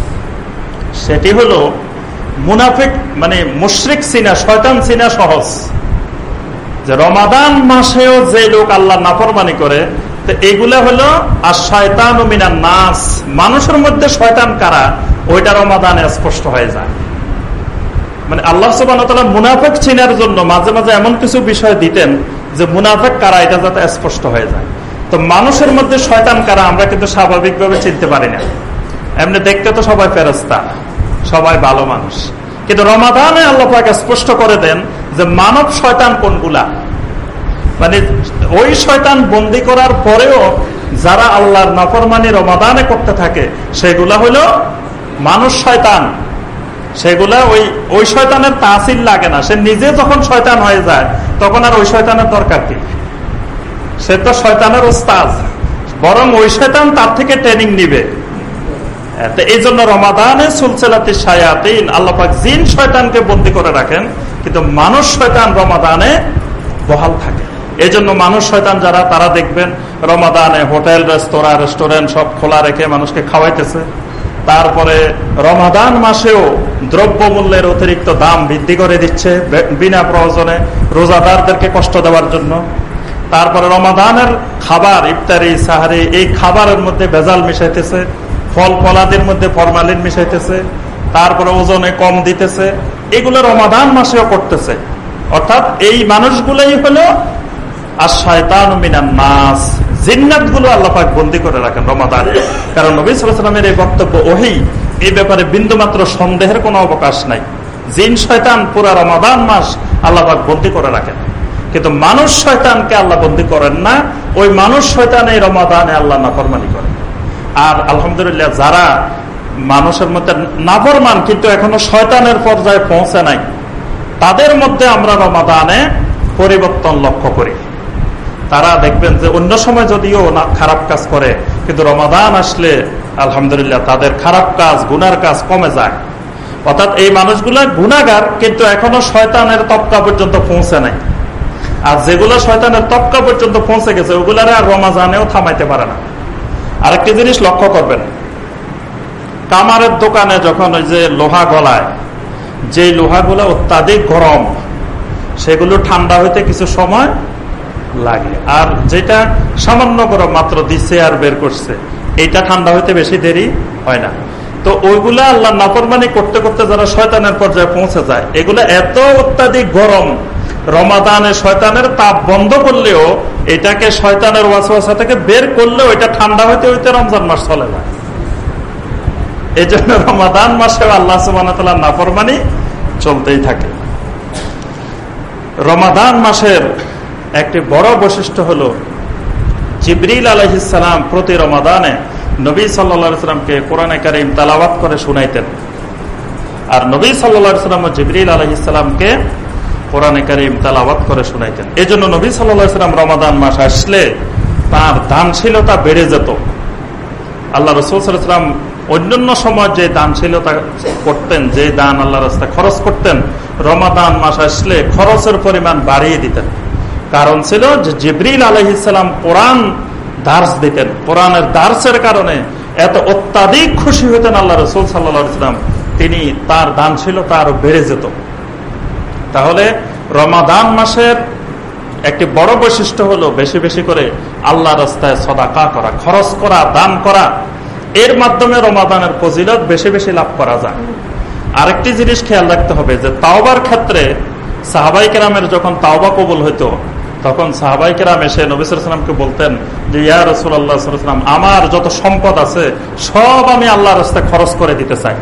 সেটি হলো মুনাফিক মানে মুশ্রিক সিনা, শয়তান সিনা সহজ। যে রমাদান মাসেও যে লোক আল্লাহ নাফরমানি করে, তো এগুলা হলো আর শয়তান ও মিনার নাস। মানুষের মধ্যে শয়তান কারা? ওইটা রমাদানে স্পষ্ট হয়ে যায়। মানে আল্লাহ সুবাহ মুনাফেক চিনার জন্য মাঝে মাঝে এমন কিছু বিষয় দিতেন যে মুনাফেক কারা, এটা যাতে স্পষ্ট হয়ে যায়। তো মানুষের মধ্যে শয়তান কারা, আমরা কিন্তু স্বাভাবিকভাবে চিনতে পারি না। এমনি দেখতে তো সবাই ফেরস্তা সবাই ভালো মানুষ। কিন্তু রমাদানে আল্লাহাকে স্পষ্ট করে দেন যে মানব শয়তান কোনগুলা? মানে ওই শয়তান বন্দি করার পরেও যারা আল্লাহর নফরমানি রমাদানে করতে থাকে, সেগুলা হলো মানুষ শয়তান। সেগুলা ওই ওই শয়তানের তাসিল লাগে না। সে নিজে যখন শয়তান হয়ে যায়, তখন আর ওই শয়তানের দরকার কি? সে তো শয়তানের ওস্তাজ বরং ওই শয়তান তার থেকে ট্রেনিং নিবে। এই জন্য রমাদানে সুলসেলাতি সায়াতিন আল্লাপাক জিন শয়তানকে বন্দি করে রাখেন, কিন্তু মানুষ শয়তান রমাদানে বহাল থাকে। এই মানুষ শয়তান যারা, তারা দেখবেন রমাদানে হোটেল, রেস্তোরাঁ, রেস্টুরেন্ট সব খোলা রেখে মানুষকে খাওয়াইতেছে। তারপরে রমাদান মাসেও দ্রব্য মূল্যের অতিরিক্ত দাম বৃদ্ধি করে দিচ্ছে বিনা প্রয়োজনে রোজাদারদেরকে কষ্ট দেওয়ার জন্য। তারপরে রমাদানের খাবার, ইফতারি, সাহারি, এই খাবারের মধ্যে ভেজাল মিশাইতেছে। ফল ফলাদের মধ্যে ফরমালিন মিশাইতেছে, তারপরে ওজনে কম দিতেছে, এগুলো রমাদান মাসেও করতেছে। অর্থাৎ এই মানুষগুলোই হলো আর শয়তান নাস। জিন্নাতগুলো আল্লাপাক বন্দি করে রাখেন রমাদান। কারণ নবী সালামের এই বক্তব্য ওহি এই ব্যাপারে বিন্দু মাত্র সন্দেহের কোনো অবকাশ নাই। জিন শয়তান পুরা রমাদান মাস আল্লাপাক বন্দি করে রাখেন। কিন্তু মানুষ শয়তানকে আল্লাহ বন্দি করেন না, ওই মানুষ শয়তান এই রমাদানে আল্লাহ নাফরমানি করেন আর আলহামদুলিল্লাহ যারা মানুষের মধ্যে নাফরমান, কিন্তু এখনও শয়তানের পর্যায়ে পৌঁছে নাই, তাদের মধ্যে আমরা রমাদানে পরিবর্তন লক্ষ্য করি। তারা দেখবেন যে অন্য সময় যদিও না খারাপ কাজ করে, কিন্তু রমাদান আসলে আলহামদুলিল্লাহ তাদের খারাপ কাজ, গুনার কাজ কমে যায়। অর্থাৎ এই মানুষগুলা গুণাগার কিন্তু এখনও শয়তানের তপকা পর্যন্ত পৌঁছে নাই। আর যেগুলো শয়তানের তপকা পর্যন্ত পৌঁছে গেছে, ওগুলারে আর রমাজানেও থামাইতে পারে না। আরেকটি জিনিস লক্ষ্য করবেন। কামারের দোকানে যখন ওই যে লোহা গলায় যে লোহাগুলো অত্যাধিক গরম, সেগুলো ঠান্ডা হইতে কিছু সময় লাগে। আর যেটা সামান্য গরম, মাত্র দিচ্ছে আর বের করছে, এইটা ঠান্ডা হইতে বেশি দেরি হয় না। তো ওইগুলা আল্লাহ নাফরমানি করতে করতে যারা শয়তানের পর্যায়ে পৌঁছে যায়, এগুলো এত অত্যাধিক গরম রমাদানে শয়তানের তাপ বন্ধ করলেও এটাকে শয়তানের ওয়াসওয়াসা থেকে বের করলেও এটা ঠান্ডা হইতে হইতে রমজান মাস চলে এই জন্য রমাদান মাসে আল্লাহ নাফরমানি চলতেই থাকে। রমাদান মাসের একটি বড় বৈশিষ্ট্য হলো, জিবরিল আলহিসাম প্রতি রমাদানে নবী সাল্লামকে কোরআনে কারিম তালাবাত করে শুনাইতেন। আর নবী সাল্লাম জিবরিল আলহিসামকে কোরআনে কারিম তালাবাত করে শুনাইতেন। এই জন্য নবী সাল্লাম রমাদান মাস আসলে তার দানশীলতা বেড়ে যেত। আল্লাহ রসুল সাল্লাম অন্যান্য সময় যে দানশীলতা করতেন, যে দান আল্লাহ রাস্তায় খরচ করতেন, রমাদান মাস আসলে খরচের পরিমাণ বাড়িয়ে দিতেন। কারণ ছিল যে জিবরিল আলহিসাম কোরআন দার্স দিতেন। কোরআনের দার্সের কারণে এত অত্যাধিক খুশি হইতেন আল্লাহ রসুল সাল্লাম। তিনি তার দানশীলতা আরও বেড়ে যেত। তাহলে রমাদান মাসের একটি বড় বৈশিষ্ট্য হলো বেশি বেশি করে আল্লাহ রাস্তায় সদাকা করা, খরচ করা, দান করা। এর মাধ্যমে রমাদানের ফজিলত বেশি বেশি লাভ করা যায়। আরেকটি জিনিস খেয়াল রাখতে হবে যে তাওবার ক্ষেত্রে সাহাবাই কেরামের যখন তাওবা কবুল হইতো, তখন সাহাবাই কেরাম এসে নবিসামকে বলতেন যে, ইয়া রসুল্লাহাম আমার যত সম্পদ আছে, সব আমি আল্লাহ রাস্তায় খরচ করে দিতে চাই।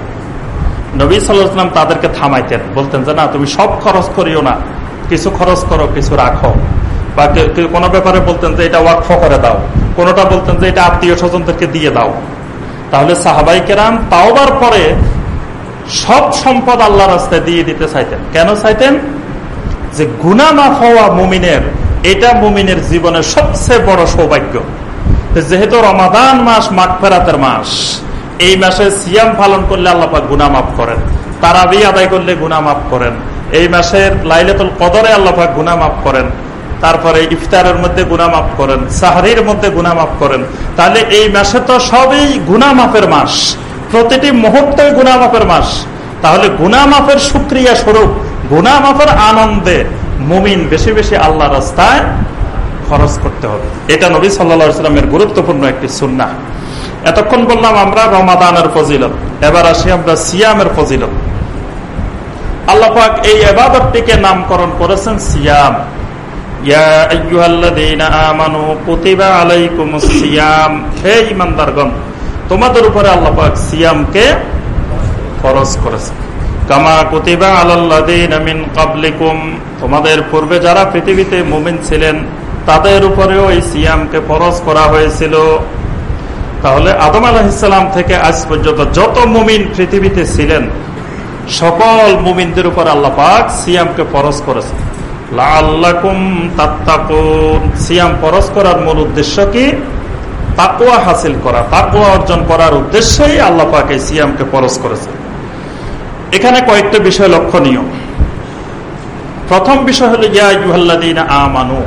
নবী সাল্লাহাম তাদেরকে থামাইতেন। বলতেন যে, না, তুমি সব খরচ করিও না। কিছু খরচ করো, কিছু রাখো। বা কোনো ব্যাপারে বলতেন যে, এটা ওয়াকফ করে দাও। কোনোটা বলতেন যে, এটা আত্মীয় স্বজনদেরকে দিয়ে দাও। তাহলে সাহাবাই কেরাম তাওবার পরে সব সম্পদ আল্লাহ রাস্তায় দিয়ে দিতে চাইতেন। কেন চাইতেন? যে গুনা মাফ হওয়া মুমিনের, এটা মুমিনের জীবনের সবচেয়ে বড় সৌভাগ্য। যেহেতু রমাদান মাস মাঠ ফেরাতের মাস এই মাসে সিয়াম পালন করলে আল্লাপা গুনা মাফ করেন। তারাবি আদায় করলে গুনা মাফ করেন। এই মাসের লাইলাতুল কদরে আল্লাপাক গুনা মাফ করেন। তারপরে ইফতারের মধ্যে গুনা মাফ করেন। সাহারির মধ্যে গুনা মাফ করেন। তাহলে এই মাসে তো সবই গুনা মাফের মাস। প্রতিটি মুহূর্তে গুনা মাফের মাস। তাহলে গুনা মাফের সুক্রিয়া স্বরূপ গুনা মাফের আনন্দে মুমিন বেশি বেশি আল্লাহ রাস্তায় খরচ করতে হবে। এটা নবী সাল্লা সাল্লামের গুরুত্বপূর্ণ একটি সুন্না এতক্ষণ বললাম আমরা রমাদানের ফজিলত। এবার আসি আমরা সিয়ামের ফজিলত। আল্লাপাক এই এবাদতটিকে নামকরণ করেছেন সিয়াম। তোমাদের তোমাদের পূর্বে যারা পৃথিবীতে মুমিন ছিলেন, তাদের উপরেও এই সিয়ামকে ফরজ করা হয়েছিল। তাহলে আদম আলাহিসাল্লাম থেকে আজ পর্যন্ত যত মুমিন পৃথিবীতে ছিলেন, সকল মুমিনদের উপর আল্লাহ পাক সিয়ামকে ফরজ করেছেন। সিয়াম করার মূল উদ্দেশ্য কি? হাসিল করা অর্জন করার উদ্দেশ্যেই সিয়ামকে এখানে কয়েকটা বিষয় লক্ষণীয়। প্রথম বিষয় হলো ইয়াদিন আমানু।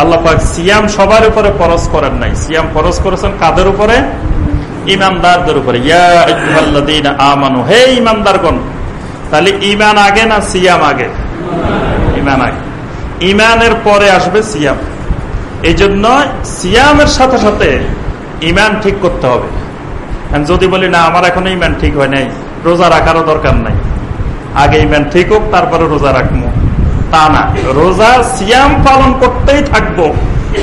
আল্লাহ পাক সিয়াম সবার উপরে পরশ করেন নাই। সিয়াম পরশ করেছেন কাদের উপরে? ইমানদারদের উপরে। আমানু, হে ইমানদারগণ, তাহলে ইমান আগে না সিয়াম আগে? ইমান আগে। ইমানের পরে আসবে সিয়াম। এই জন্য সিয়ামের সাথে সাথে ইমান ঠিক করতে হবে। যদি বলি, না, আমার এখনও ইমান ঠিক হয় নাই, রোজা রাখারও দরকার নাই। আগে ইমান ঠিক হোক, তারপরে রোজা রাখব তা না। রোজা সিয়াম পালন করতেই থাকব,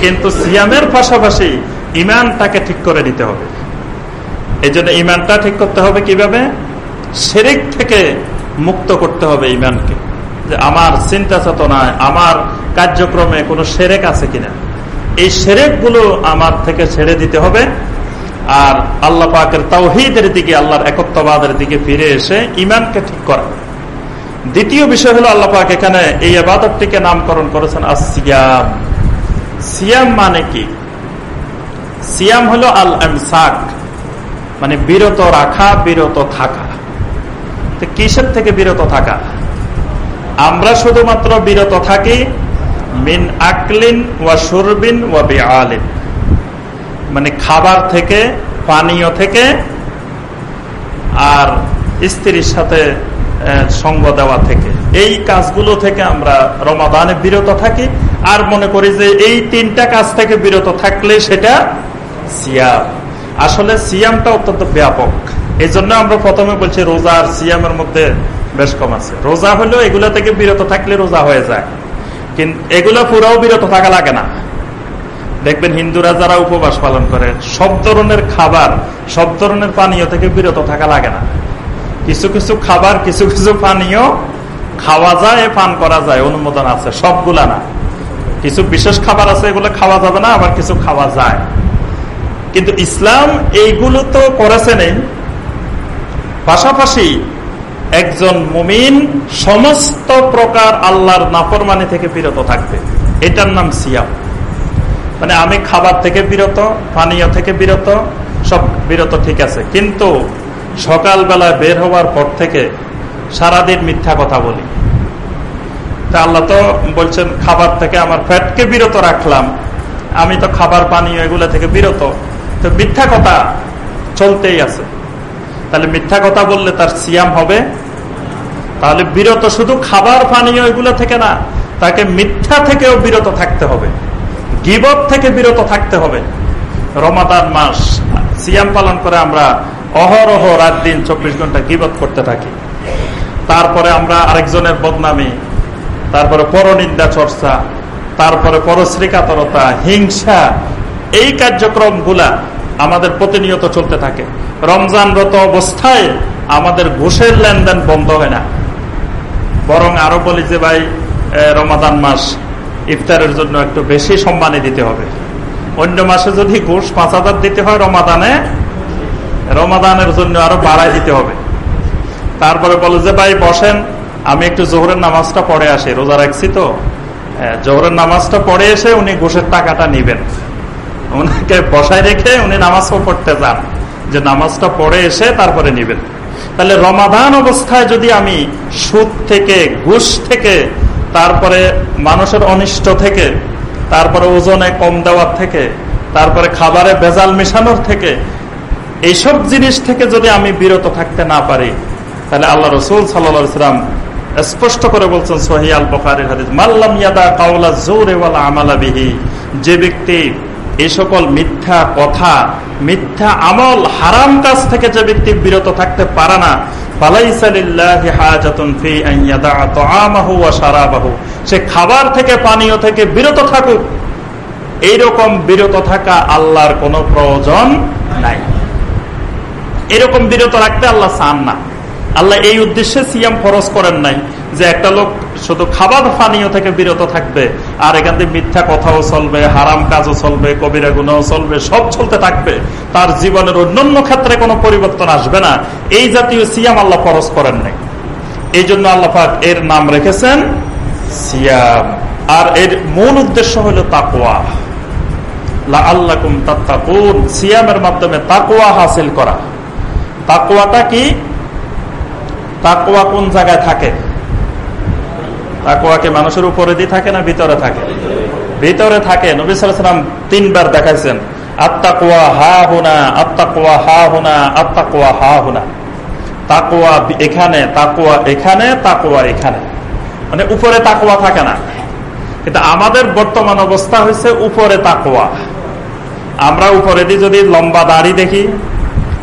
কিন্তু সিয়ামের পাশাপাশি ইমানটাকে ঠিক করে দিতে হবে। এই জন্য ইমানটা ঠিক করতে হবে কীভাবে? সেরেক থেকে মুক্ত করতে হবে ইমানকে যে আমার চিন্তা চেতনায়, আমার কার্যক্রমে কোনো সেরেক আছে কিনা। এই সেরেকগুলো আমার থেকে ছেড়ে দিতে হবে। আর আল্লাহ পাকের তাওহিদের দিকে, আল্লাহর একত্ববাদের দিকে ফিরে এসে ইমানকে ঠিক করা। দ্বিতীয় বিষয় হলো আল্লাহ পাক এখানে এই আবাদতটিকে নামকরণ করেছেন আসিয়াম সিয়াম মানে কি? সিয়াম হলো আল এমসাক মানে বিরত রাখা, বিরত থাকা। কিসের থেকে বিরত থাকা? আমরা শুধুমাত্র বিরত থাকি মিন আকলিন ওয়া সুরবিন ওয়া বেআলিন। মানে খাবার থেকে, পানীয় থেকে, আর স্ত্রীর সাথে সঙ্গ দেওয়া থেকে। এই কাজগুলো থেকে আমরা রমাদানে বিরত থাকি আর মনে করি যে এই তিনটা কাজ থেকে বিরত থাকলে সেটা সিয়াম। আসলে সিয়ামটা অত্যন্ত ব্যাপক। এই জন্য আমরা প্রথমে বলছি রোজা আর সিয়ামের মধ্যে বেশ কম আছে। রোজা হলেও এগুলা থেকে বিরত থাকলে রোজা হয়ে যায়। কিন্তু এগুলো পুরাও বিরত থাকা লাগে না। দেখবেন হিন্দুরা যারা উপবাস পালন করে, সব ধরনের খাবার, সব ধরনের পানীয় থেকে বিরত থাকা লাগে না। কিছু কিছু খাবার, কিছু কিছু পানীয় খাওয়া যায়, পান করা যায়, অনুমোদন আছে, সবগুলা না। কিছু বিশেষ খাবার আছে, এগুলো খাওয়া যাবে না, আবার কিছু খাওয়া যায়। কিন্তু ইসলাম এইগুলো তো করেছে নেই। পাশাপাশি একজন মুমিন সমস্ত প্রকার আল্লাহর নাফরমানি থেকে বিরত থাকবে। এটার নাম সিয়াম। মানে আমি খাবার থেকে বিরত, পানীয় থেকে বিরত, সব বিরত ঠিক আছে। কিন্তু সকালবেলায় বের হওয়ার পর থেকে সারাদিন মিথ্যা কথা বলি। তা আল্লাহ তো বলছেন, খাবার থেকে আমার ফ্যাটকে বিরত রাখলাম। আমি তো খাবার পানীয় এগুলো থেকে বিরত। তো মিথ্যা কথা চলতেই আছে। তাহলে মিথ্যা কথা বললে তার সিয়াম হবে? তাহলে বিরত শুধু খাবার পানীয় এগুলো থেকে না, তাকে মিথ্যা থেকেও বিরত থাকতে হবে। গিবত থেকে বিরত থাকতে হবে। রমাদান মাস, সিয়াম পালন করে আমরা অহরহ রাত দিন চব্বিশ ঘণ্টা গিবত করতে থাকি। তারপরে আমরা আরেকজনের বদনামি, তারপরে পরনিন্দা চর্চা, তারপরে পরশ্রীকাতরতা, হিংসা, এই কার্যক্রমগুলা আমাদের প্রতিনিয়ত চলতে থাকে। রমজানরত অবস্থায় আমাদের ঘুষের লেনদেন বন্ধ হয় না। বরং আরও বলি যে, ভাই রমাদান মাস ইফতারের জন্য একটু বেশি সম্মানী দিতে হবে। অন্য মাসে যদি ঘুষ পাঁচ হাজার দিতে হয় রমাদানে রমাদানের জন্য আরও বাড়াই দিতে হবে। তারপরে বলে যে, ভাই, বসেন, আমি একটু জোহরের নামাজটা পড়ে আসি, রোজা রাখছি তো। জোহরের নামাজটা পড়ে এসে উনি ঘুষের টাকাটা নিবেন। উনাকে বসায় রেখে উনি নামাজও পড়তে যান, যে নামাজটা পড়ে এসে তারপরে নিবেন। তাহলে রমাদান অবস্থায় যদি আমি সুদ থেকে, ঘুষ থেকে, তারপরে মানুষের অনিষ্ট থেকে, তারপরে ওজনে কম দেওয়ার থেকে, তারপরে খাবারে বেজাল মেশানোর থেকে এইসব জিনিস থেকে যদি আমি বিরত থাকতে না পারি, তাহলে আল্লাহ রসুল সাল্লাম স্পষ্ট করে বলছেন সহি আল মাল্লাম ইয়াদা কাউলা জোরে আমালা বিহি যে ব্যক্তি এই সকল মিথ্যা কথা, মিথ্যা আমল, হারাম কাজ থেকে যে ব্যক্তি বিরত থাকতে পারে না সে খাবার থেকে, পানীয় থেকে বিরত থাকুক। এইরকম বিরত থাকা আল্লাহর কোনো প্রয়োজন নাই। এরকম বিরত রাখতে আল্লাহ চান না। আল্লাহ এই উদ্দেশ্যে সিয়াম ফরজ করেন নাই যে একটা লোক শুধু খাবার পানীয় থেকে বিরত থাকবে, আর এখান থেকে মিথ্যা কথাও চলবে, হারাম কাজও চলবে, কবিরা গুণাও চলবে, সব চলতে থাকবে। তার জীবনের অন্যান্য ক্ষেত্রে কোনো পরিবর্তন আসবে না। এই জাতীয় সিয়াম আল্লাহ ফরজ করেন নাই। এই জন্য আল্লাহাক এর নাম রেখেছেন সিয়াম। আর এর মূল উদ্দেশ্য হলো তাকুয়া আল্লাহ সিয়ামের মাধ্যমে তাকুয়া হাসিল করা। তাকুয়াটা কি? তাকুয়া কোন জায়গায় থাকে? তাকুয়াকে মানুষের উপরে দিয়ে থাকে না ভিতরে থাকে? ভিতরে থাকে। নবী সালাম তিনবার দেখাইছেন আত্মাকুয়া হা হুনা আত্মাকুয়া হা হুনা আত্মাকুয়া হা হুনা। তাকুয়া এখানে তাকুয়া এখানে তাকুয়া এখানে। মানে উপরে তাকুয়া থাকে না। কিন্তু আমাদের বর্তমান অবস্থা হয়েছে উপরে তাকুয়া আমরা উপরে দিয়ে যদি লম্বা দাড়ি দেখি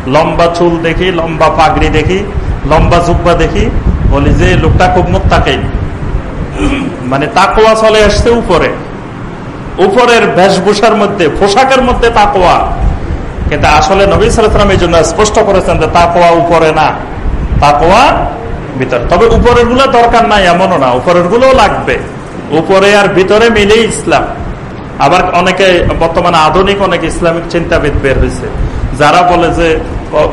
লম্বা চুল দেখি, লম্বা পাগড়ি দেখি, লম্বা জুব্বা দেখি, বলি যে লোকটা খুব মোত্তাকেই মানে তাকোয়া চলে আসছে উপরে। উপরের বেশভূষার মধ্যে, পোশাকের মধ্যে তাকোয়া কিন্তু আসলে নবী সালাম এই জন্য স্পষ্ট করেছেন যে তাকোয়া উপরে না। তাকোয়া ভিতরে। তবে উপরেরগুলো দরকার নাই, এমনও না। উপরেরগুলো লাগবে। উপরে আর ভিতরে মিলে ইসলাম। আবার অনেকে, বর্তমানে আধুনিক অনেক ইসলামিক চিন্তাবিদ বের হয়েছে। যারা বলে যে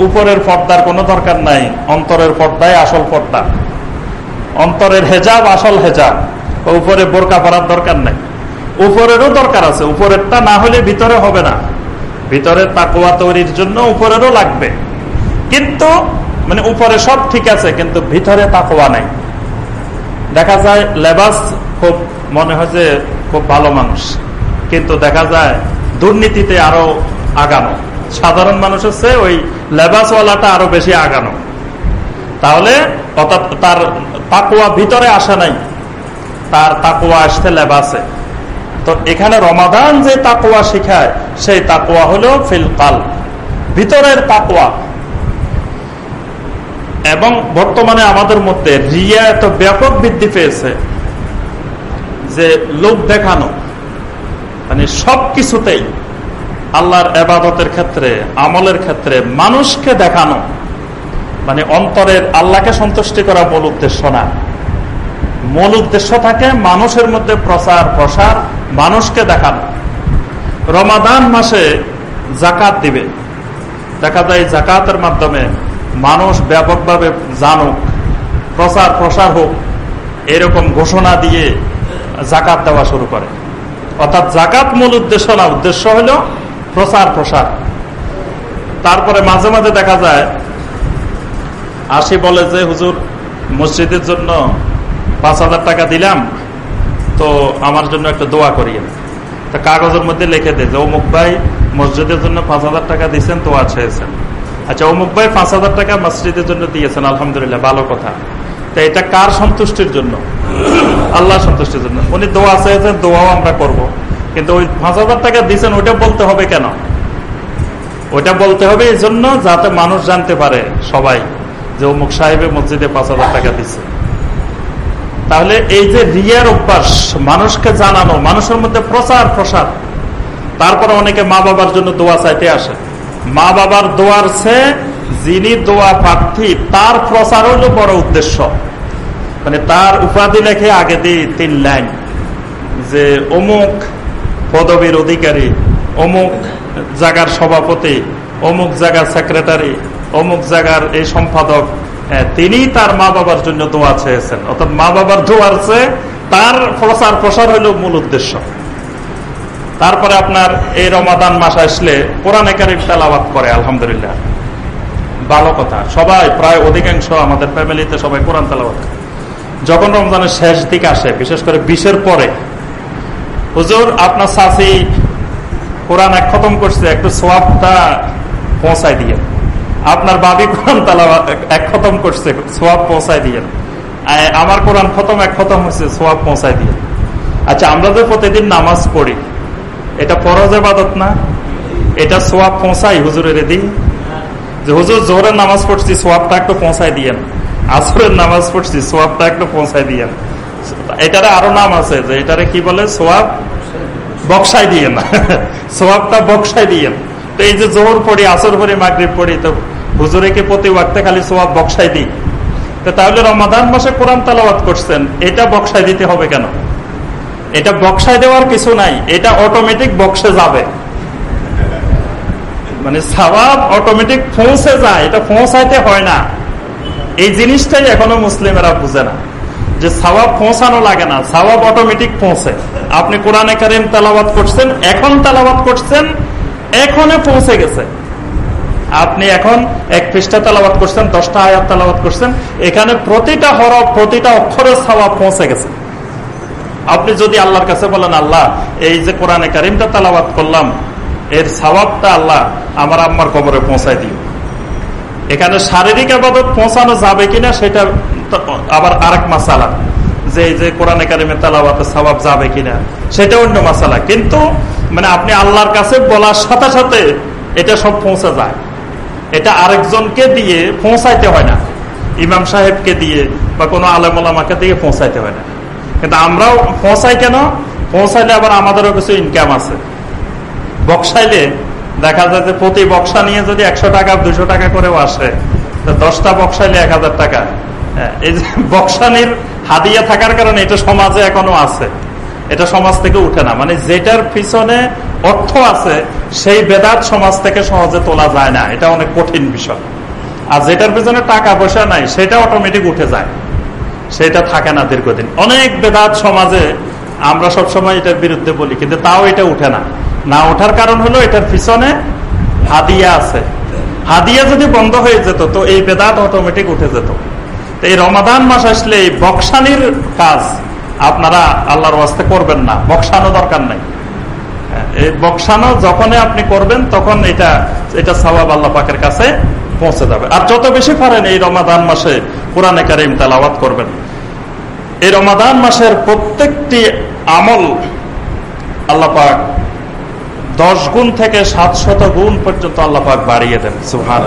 উপরের পর্দার কোনো দরকার নাই, অন্তরের পর্দায় আসল পর্দা। অন্তরের হেজাব আসল হেজাব উপরে বোরকা পরার দরকার নাই। উপরেরও দরকার আছে, উপরেরটা না হলে ভিতরে হবে না। ভিতরে তাকুয়া তৈরির জন্য উপরেরও লাগবে। কিন্তু মানে উপরে সব ঠিক আছে, কিন্তু ভিতরে তাকুয়া নাই। দেখা যায়, লেবাস খুব, মনে হয় যে খুব ভালো মানুষ। কিন্তু দেখা যায়, দুর্নীতিতে আরও আগানো। সাধারণ মানুষের চেয়ে ওই লেবাসওয়ালাটা আরও বেশি আগানো। তাহলে অর্থাৎ তার তাকুয়া ভিতরে আসে নাই, তার তাকুয়া আসতে লেবাসে। তো এখানে রমাদান যে তাকুয়া শিখায়, সেই তাকুয়া হলো ফিলকাল ভিতরের তাকুয়া এবং বর্তমানে আমাদের মধ্যে রিয়া এত ব্যাপক বৃদ্ধি পেয়েছে যে লোক দেখানো মানে সব কিছুতেই আল্লাহর এবাদতের ক্ষেত্রে, আমলের ক্ষেত্রে মানুষকে দেখানো মানে অন্তরের আল্লাহকে সন্তুষ্টি করা মূল উদ্দেশ্য না। মূল উদ্দেশ্য থাকে মানুষের মধ্যে প্রচার, প্রসার, মানুষকে দেখানো। রমাদান মাসে জাকাত দিবে। দেখা যায় জাকাতের মাধ্যমে মানুষ ব্যাপকভাবে জানুক, প্রচার, প্রসার হোক, এরকম ঘোষণা দিয়ে জাকাত দেওয়া শুরু করে। অর্থাৎ জাকাত মূল উদ্দেশ্য না, উদ্দেশ্য হলো প্রচার প্রসার। তারপরে মাঝে মাঝে দেখা যায় আসি বলে যে, হুজুর, মসজিদের জন্য পাঁচ হাজার টাকা দিলাম, তো আমার জন্য একটা দোয়া করিয়ে তা কাগজের মধ্যে লিখে দেয় যে, অমুক ভাই মসজিদের জন্য পাঁচ হাজার টাকা দিয়েছেন, দোয়া চেয়েছেন। আচ্ছা অমুক ভাই পাঁচ হাজার টাকা মসজিদের জন্য দিয়েছেন, আলহামদুলিল্লাহ, ভালো কথা। তা এটা কার সন্তুষ্টির জন্য? আল্লাহ সন্তুষ্টির জন্য। উনি দোয়া চেয়েছেন, দোয়াও আমরা করব। কিন্তু ওই পাঁচ হাজার টাকা দিয়েছেন ওইটা বলতে হবে কেন? ওইটা বলতে হবে এই জন্য যাতে মানুষ জানতে পারে সবাই যে অমুক সাহেবে মসজিদে পাঁচ হাজার টাকা দিচ্ছে তাহলে এই যে রিয়ার অভ্যাস, মানুষকে জানানো, মানুষের মধ্যে প্রচার, প্রসার। তারপরে অনেকে মা বাবার জন্য দোয়া চাইতে আসে। মা বাবার দোয়ার সে যিনি দোয়া প্রার্থী, তার প্রচার হইল বড় উদ্দেশ্য। মানে তার উপাধি লেখে আগে দিই তিন লাইন যে অমুক পদবীর অধিকারী, অমুক জায়গার সভাপতি, অমুক জায়গার সেক্রেটারি অমুক জায়গার এই সম্পাদক তিনি তার মা বাবার জন্য দোয়া চেয়েছেন। অর্থাৎ মা বাবার দোয়ার চেয়ে তার প্রচার প্রসার হইল মূল উদ্দেশ্য। তারপরে আপনার এই রমাদান মাস আসলে কোরআনে কারিম তেলাবাদ করে, আলহামদুলিল্লাহ। ভালো কথা। সবাই, প্রায় অধিকাংশ আমাদের ফ্যামিলিতে সবাই কোরআন তেলাবাদ যখন রমজানের শেষ দিকে আসে, বিশেষ করে বিশের পরে হুজুর, আপনার চাষি কোরআন এক খতম করছে, একটু সোয়াবটা পৌঁছায় দিয়ে। আপনার বাবি কোরআন তালা এক খতম করছে, সোয়াব পৌঁছায় দিয়ে। আমার কোরআন খতম, এক খতম হচ্ছে সোয়াব পৌঁছায় দিয়ে। আচ্ছা আমরা যে প্রতিদিন নামাজ পড়ি, এটা ফরজ এবাদত না? এটা সোয়াব পৌঁছাই হুজুরের দিই যে হুজুর, জোহরের নামাজ পড়ছি, সোয়াবটা একটু পৌঁছায় দিয়েন আসরের নামাজ পড়ছি, সোয়াবটা একটু পৌঁছায় দিয়েন এটারে আরও নাম আছে যে এটারে কি বলে? সোয়াব বক্সাই দিয়ে না সোয়াবটা বক্সাই দিয়ে তো এই যে জোহর পড়ি, আসর পড়ি, মাগরীব পড়ি, তো হুজুরে কি প্রতি ওয়াক্তে খালি সোয়াব বক্সাই দিই? তাহলে রমাদান মাসে কোরআন তালাবাদ করছেন, এটা বক্সায় দিতে হবে কেন? এটা বক্সায় দেওয়ার কিছু নাই, এটা অটোমেটিক বক্সে যাবে। মানে সবাব অটোমেটিক পৌঁছে যায়, এটা পৌঁছাইতে হয় না। এই জিনিসটাই এখনও মুসলিমেরা বুঝে না। যে সবাব পৌঁছানো লাগে না সবাব অটোমেটিক পৌঁছে। আপনি কোরআনে কারিম তালাবাদ করছেন, এখন তালাবাদ করছেন, এখনে পৌঁছে গেছে। আপনি এখন এক পৃষ্ঠা তালাবাদ করছেন, দশটা আয়াত তালাবাদ করছেন, এখানে প্রতিটা হরফ, প্রতিটা অক্ষরের সবাব পৌঁছে গেছে। আপনি যদি আল্লাহর কাছে বলেন, আল্লাহ, এই যে কোরআনে কারিমটা তালাবাদ করলাম, এর স্বভাবটা আল্লাহ, আমার আম্মার কবরে পৌঁছায় দিও। এখানে শারীরিক আবাদত পৌঁছানো যাবে কিনা, সেটা আবার আরেক মাসালা, যে যে কোরআন একাডেমি তালাবাতের স্বভাব যাবে কিনা, সেটা অন্য মাসালা। কিন্তু মানে আপনি আল্লাহর কাছে বলার সাথে সাথে এটা সব পৌঁছে যায়। এটা আরেকজনকে দিয়ে পৌঁছাইতে হয় না। ইমাম সাহেবকে দিয়ে বা কোনো আলমাকে দিয়ে পৌঁছাইতে হয় না। কিন্তু আমরাও পৌঁছাই কেন? পৌঁছাইলে আবার আমাদেরও কিছু ইনকাম আছে। বক্সাইলে দেখা যায় যে প্রতি বক্সা নিয়ে যদি একশো টাকা, দুশো টাকা করেও আসে, তো দশটা বক্সাইলে এক হাজার টাকা। এই যে বক্সানির হাদিয়া থাকার কারণে এটা সমাজে এখনও আছে। এটা সমাজ থেকে উঠে না। মানে যেটার পিছনে অর্থ আছে, সেই বেদাত সমাজ থেকে সহজে তোলা যায় না। এটা অনেক কঠিন বিষয়। আর যেটার পিছনে টাকা পয়সা নাই, সেটা অটোমেটিক উঠে যায়। সেটা থাকে না দীর্ঘদিন। অনেক বেদাত সমাজে আমরা সবসময় এটার বিরুদ্ধে বলি, কিন্তু তাও এটা উঠে না। না ওঠার কারণ হলো এটার পিছনে হাদিয়া আছে। হাদিয়া যদি বন্ধ হয়ে যেত, তো এই বেদাত অটোমেটিক উঠে যেত। এই রমাদান মাস আসলে এই বক্সানির কাজ আপনারা আল্লাহর ওয়াস্তে করবেন না। বক্সানো দরকার নাই। হ্যাঁ, এই বক্সানো যখনই আপনি করবেন তখন এটা এটা সবাব আল্লাহ পাকের কাছে পৌঁছে যাবে। আর যত বেশি পারেন এই রমাদান মাসে কোরআনে কারিম তালাবাদ করবেন। এই রমাদান মাসের প্রত্যেকটি আমল আল্লাহ পাক দশ গুণ থেকে সাতশত গুণ পর্যন্ত আল্লাপাক বাড়িয়ে দেন সুহান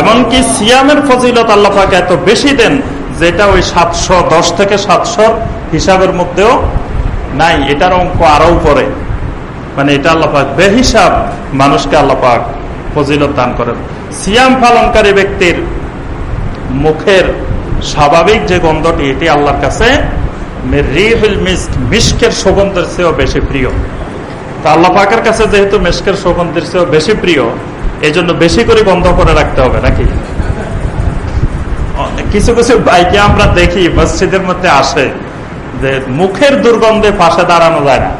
এমনকি সিয়ামের ফজিলত আল্লাপাক এত বেশি দেন, যেটা ওই সাতশো, দশ থেকে সাতশো হিসাবের মধ্যেও নাই, এটার অঙ্ক আরও উপরে। মানে এটা আল্লাপাক বেহিসাব মানুষকে আল্লাপাক ফজিলত দান করেন। সিয়াম পালনকারী ব্যক্তির মুখের স্বাভাবিক যে গন্ধটি, এটি আল্লাহর কাছে মিস্কের সুগন্ধের চেয়েও বেশি প্রিয়। তা আল্লাহ পাকের কাছে যেহেতু মেশকের সুগন্ধের চেয়েও বেশি প্রিয় এই জন্য বেশি করে বন্ধ করে রাখতে হবে নাকি? কিছু কিছু বাইকে আমরা দেখি মসজিদের মধ্যে আসে যে মুখের দুর্গন্ধে পাশে দাঁড়ানো যায় না।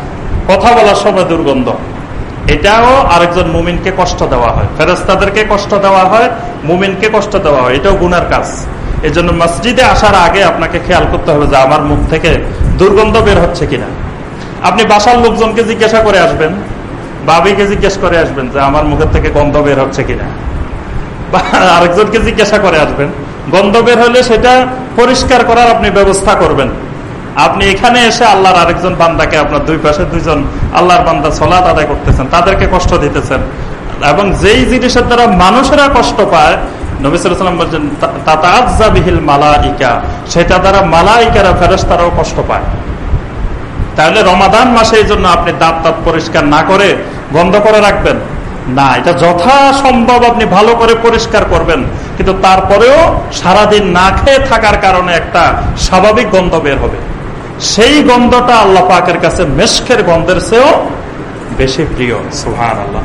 কথা বলার সময় দুর্গন্ধ। এটাও আরেকজন মুমিনকে কষ্ট দেওয়া হয়। ফেরেস্তাদেরকে কষ্ট দেওয়া হয়, মুমিনকে কষ্ট দেওয়া হয়। এটাও গুনার কাজ। এই জন্য মসজিদে আসার আগে আপনাকে খেয়াল করতে হবে যে আমার মুখ থেকে দুর্গন্ধ বের হচ্ছে কিনা। আপনি বাসার লোকজনকে জিজ্ঞাসা করে আসবেন, বাবিকে জিজ্ঞেস করে আসবেন যে আমার মুখের থেকে গন্ধ বের হচ্ছে কিনা। আরেকজনকে জিজ্ঞাসা করে আসবেন, গন্ধ বের হলে সেটা পরিষ্কার করার আপনি ব্যবস্থা করবেন। আপনি এখানে এসে আল্লাহর আরেকজন বান্দাকে আপনার দুই পাশে দুইজন আল্লাহর বান্দা সলাদ আদায় করতেছেন, তাদেরকে কষ্ট দিতেছেন। এবং যেই জিনিসের দ্বারা মানুষেরা কষ্ট পায় নবিসাম বলছেন তাতাবিহিল মালাইকা সেটা দ্বারা মালাইকারা ফেরস্তারাও কষ্ট পায়। তাহলে রমাদান মাসে এই জন্য আপনি দাঁত দাঁত পরিষ্কার না করে বন্ধ করে রাখবেন। না, এটা যথাসম্ভব আপনি ভালো করে পরিষ্কার করবেন। কিন্তু তারপরেও সারাদিন না খেয়ে থাকার কারণে একটা স্বাভাবিক গন্ধ বের হবে। সেই গন্ধটা আল্লাহ পাকের কাছে মেশকের গন্ধের চেয়েও বেশি প্রিয় সুহান আল্লাহ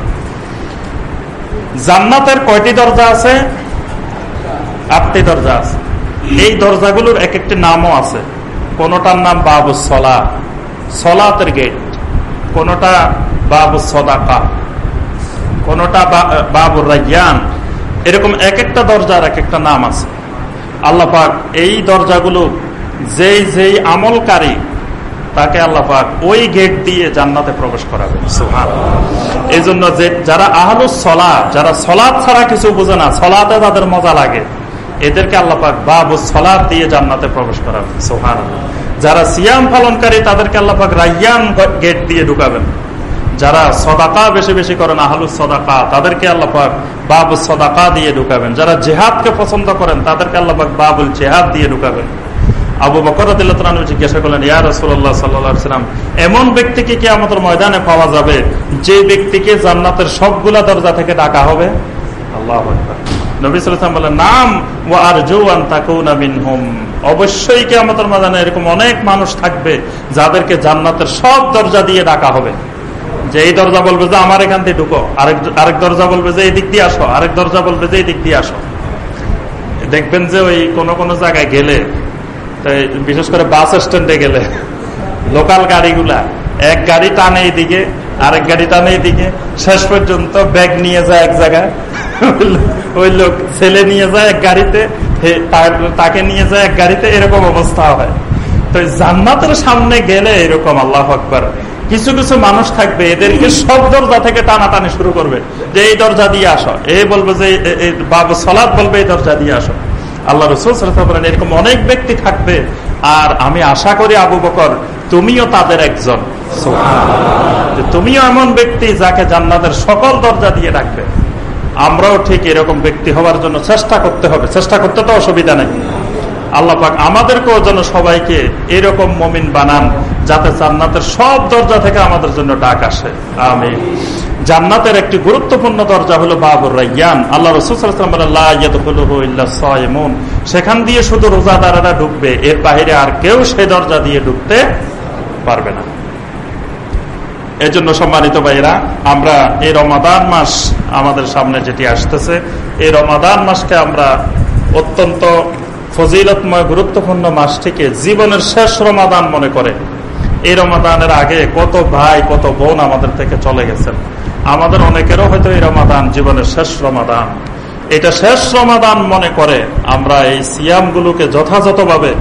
জান্নাতের কয়টি দরজা আছে? আটটি দরজা আছে। এই দরজাগুলোর এক একটি নামও আছে। কোনটার নাম বাবু সলা সলাতের গেট কোনটা বাবু সদাকা, কোনটা বাবু রাইয়ান এরকম এক একটা দরজার এক একটা নাম আছে। আল্লাপাক এই দরজাগুলো যেই যেই আমলকারী, তাকে আল্লাপাক ওই গেট দিয়ে জান্নাতে প্রবেশ করাবে। সুহান এই জন্য যে, যারা আহলুস সলা যারা সলাদ ছাড়া কিছু বোঝে না, সলাতে তাদের মজা লাগে। এদেরকে আল্লাপাক বাবু সলাদ দিয়ে জান্নাতে প্রবেশ করাবে। সুহান যারা সিয়াম পালনকারী, তাদেরকে আল্লাপাক রাইয়ান গেট দিয়ে ঢুকাবেন। যারা সদাকা বেশি বেশি করেন আহলুস সদাকা, তাদেরকে আল্লাপাক বাবু সদাকা দিয়ে ঢুকাবেন। যারা জেহাদকে পছন্দ করেন, তাদেরকে আল্লাপাক বাবুল জেহাদ দিয়ে ঢুকাবেন। আবু বকর জিজ্ঞাসা করলেন, ইয়া রসুল্লাহ সাল্লাম এমন ব্যক্তিকে কি আমাদের ময়দানে পাওয়া যাবে, যে ব্যক্তিকে জান্নাতের সবগুলা দরজা থেকে ডাকা হবে? আল্লাহ নবী সালাম বলে নাম ও আর জৌয়ান মিনহুম। অবশ্যই কে আমাদের মাদানে এরকম অনেক মানুষ থাকবে যাদেরকে জান্নাতের সব দরজা দিয়ে ডাকা হবে। যে এই দরজা বলবে যে আমার এখান থেকে ঢুকো, আরেক আরেক দরজা বলবে যে এই দিক দিয়ে আসো, আরেক দরজা বলবে যে এই দিক দিয়ে আসো। দেখবেন যে ওই কোনো কোনো জায়গায় গেলে বিশেষ করে বাস স্ট্যান্ডে গেলে, লোকাল গাড়িগুলা, এক গাড়ি টানে এইদিকে আরেক গাড়ি টানে এইদিকে শেষ পর্যন্ত ব্যাগ নিয়ে যায় এক জায়গায় ওই লোক, ছেলে নিয়ে যায় এক গাড়িতে তাকে নিয়ে যায় এক গাড়িতে, এরকম অবস্থা হয় তো জান্নাতের সামনে গেলে এরকম আল্লাহ আকবর। কিছু কিছু মানুষ থাকবে, এদেরকে সব দরজা থেকে টানাটানি শুরু করবে। যে এই দরজা দিয়ে আসো। এ বলবে যে বাবু সলাদ বলবে, এই দরজা দিয়ে আসো। আল্লাহ রসুল বলেন, এরকম অনেক ব্যক্তি থাকবে। আর আমি আশা করি আবু বকর, তুমিও তাদের একজন। তুমিও এমন ব্যক্তি যাকে জান্নাতের সকল দরজা দিয়ে ডাকবে। আমরাও ঠিক এরকম ব্যক্তি হওয়ার জন্য চেষ্টা করতে হবে। চেষ্টা করতে তো অসুবিধা নেই। আল্লাহ পাক আমাদেরকেও যেন সবাইকে এরকম মমিন বানান, যাতে জান্নাতের সব দরজা থেকে আমাদের জন্য ডাক আসে। আমি জান্নাতের একটি গুরুত্বপূর্ণ দরজা হলো বাবুর রাইয়ান। আল্লাহ রসুল সেখান দিয়ে শুধু রোজাদারেরা ঢুকবে, এর বাইরে আর কেউ সেই দরজা দিয়ে ঢুকতে পারবে না। এজন্য সম্মানিত ভাইরা আমরা এই রমাদান মাস আমাদের সামনে যেটি আসতেছে, এই রমাদান মাসকে আমরা অত্যন্ত ফজিলতময়, গুরুত্বপূর্ণ মাসটিকে জীবনের শেষ রমাদান মনে করে। এই রমাদানের আগে কত ভাই, কত বোন আমাদের থেকে চলে গেছেন। আমাদের অনেকেরও হয়তো এই রমাদান জীবনের শেষ রমাদান। এটা শেষ রমাদান মনে করে আমরা এই সিয়ামগুলোকে যথাযথভাবে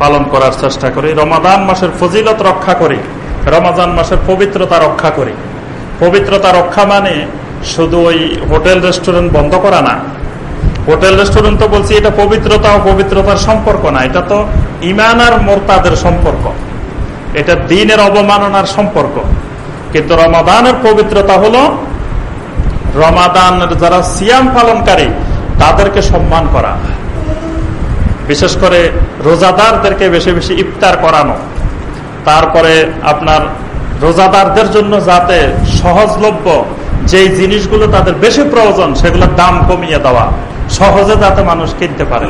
পালন করার চেষ্টা করি, রমাদান মাসের ফজিলত রক্ষা করি। রমাদান মাসের পবিত্রতা রক্ষা করি। পবিত্রতা রক্ষা মানে শুধু ওই হোটেল, রেস্টুরেন্ট বন্ধ করা না। হোটেল, রেস্টুরেন্ট তো বলছি, এটা পবিত্রতা ও পবিত্রতার সম্পর্ক না, এটা তো ইমান আর মোরতাদের সম্পর্ক। এটা দিনের অবমাননার সম্পর্ক। কিন্তু রমাদানের পবিত্রতা হলো, রমাদানের যারা সিয়াম পালনকারী, তাদেরকে সম্মান করা। বিশেষ করে রোজাদারদেরকে বেশি বেশি ইফতার করানো। তারপরে আপনার রোজাদারদের জন্য যাতে সহজলভ্য যেই জিনিসগুলো তাদের বেশি প্রয়োজন, সেগুলোর দাম কমিয়ে দেওয়া, সহজে যাতে মানুষ কিনতে পারে।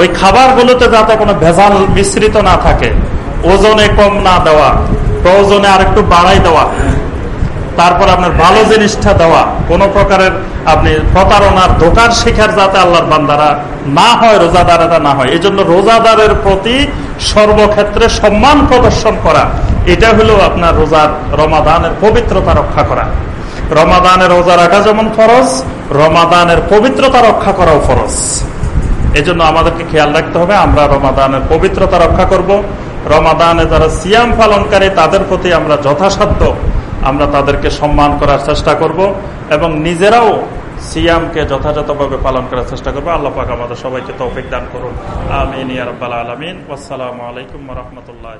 ওই খাবারগুলোতে যাতে কোনো ভেজাল মিশ্রিত না থাকে, ওজনে কম না দেওয়া, প্রয়োজনে আরেকটু বাড়াই দেওয়া তারপর আপনার ভালো জিনিসটা দেওয়া, কোন প্রকারের আপনি প্রতারণার দোকার শিখার যাতে আল্লাহর বান্দারা না হয়, রোজাদারেরা না হয় এই জন্য রোজাদারের প্রতি সর্বক্ষেত্রে সম্মান প্রদর্শন করা, এটা হলো আপনার রোজার রমাদানের পবিত্রতা রক্ষা করা। রমাদানের রোজা রাখা যেমন ফরজ, রমাদানের পবিত্রতা রক্ষা করাও ফরজ। এই জন্য আমাদেরকে খেয়াল রাখতে হবে, আমরা রমাদানের পবিত্রতা রক্ষা করব। রমাদানে যারা সিয়াম পালনকারী, তাদের প্রতি আমরা যথাসাধ্য আমরা তাদেরকে সম্মান করার চেষ্টা করব এবং নিজেরাও সিয়ামকে যথাযথভাবে পালন করার চেষ্টা করব। আল্লাহ পাক আমাদের সবাইকে তৌফিক দান করুন। আমিন আলমিন। আসসালামু আলাইকুম রহমতুল্লাহ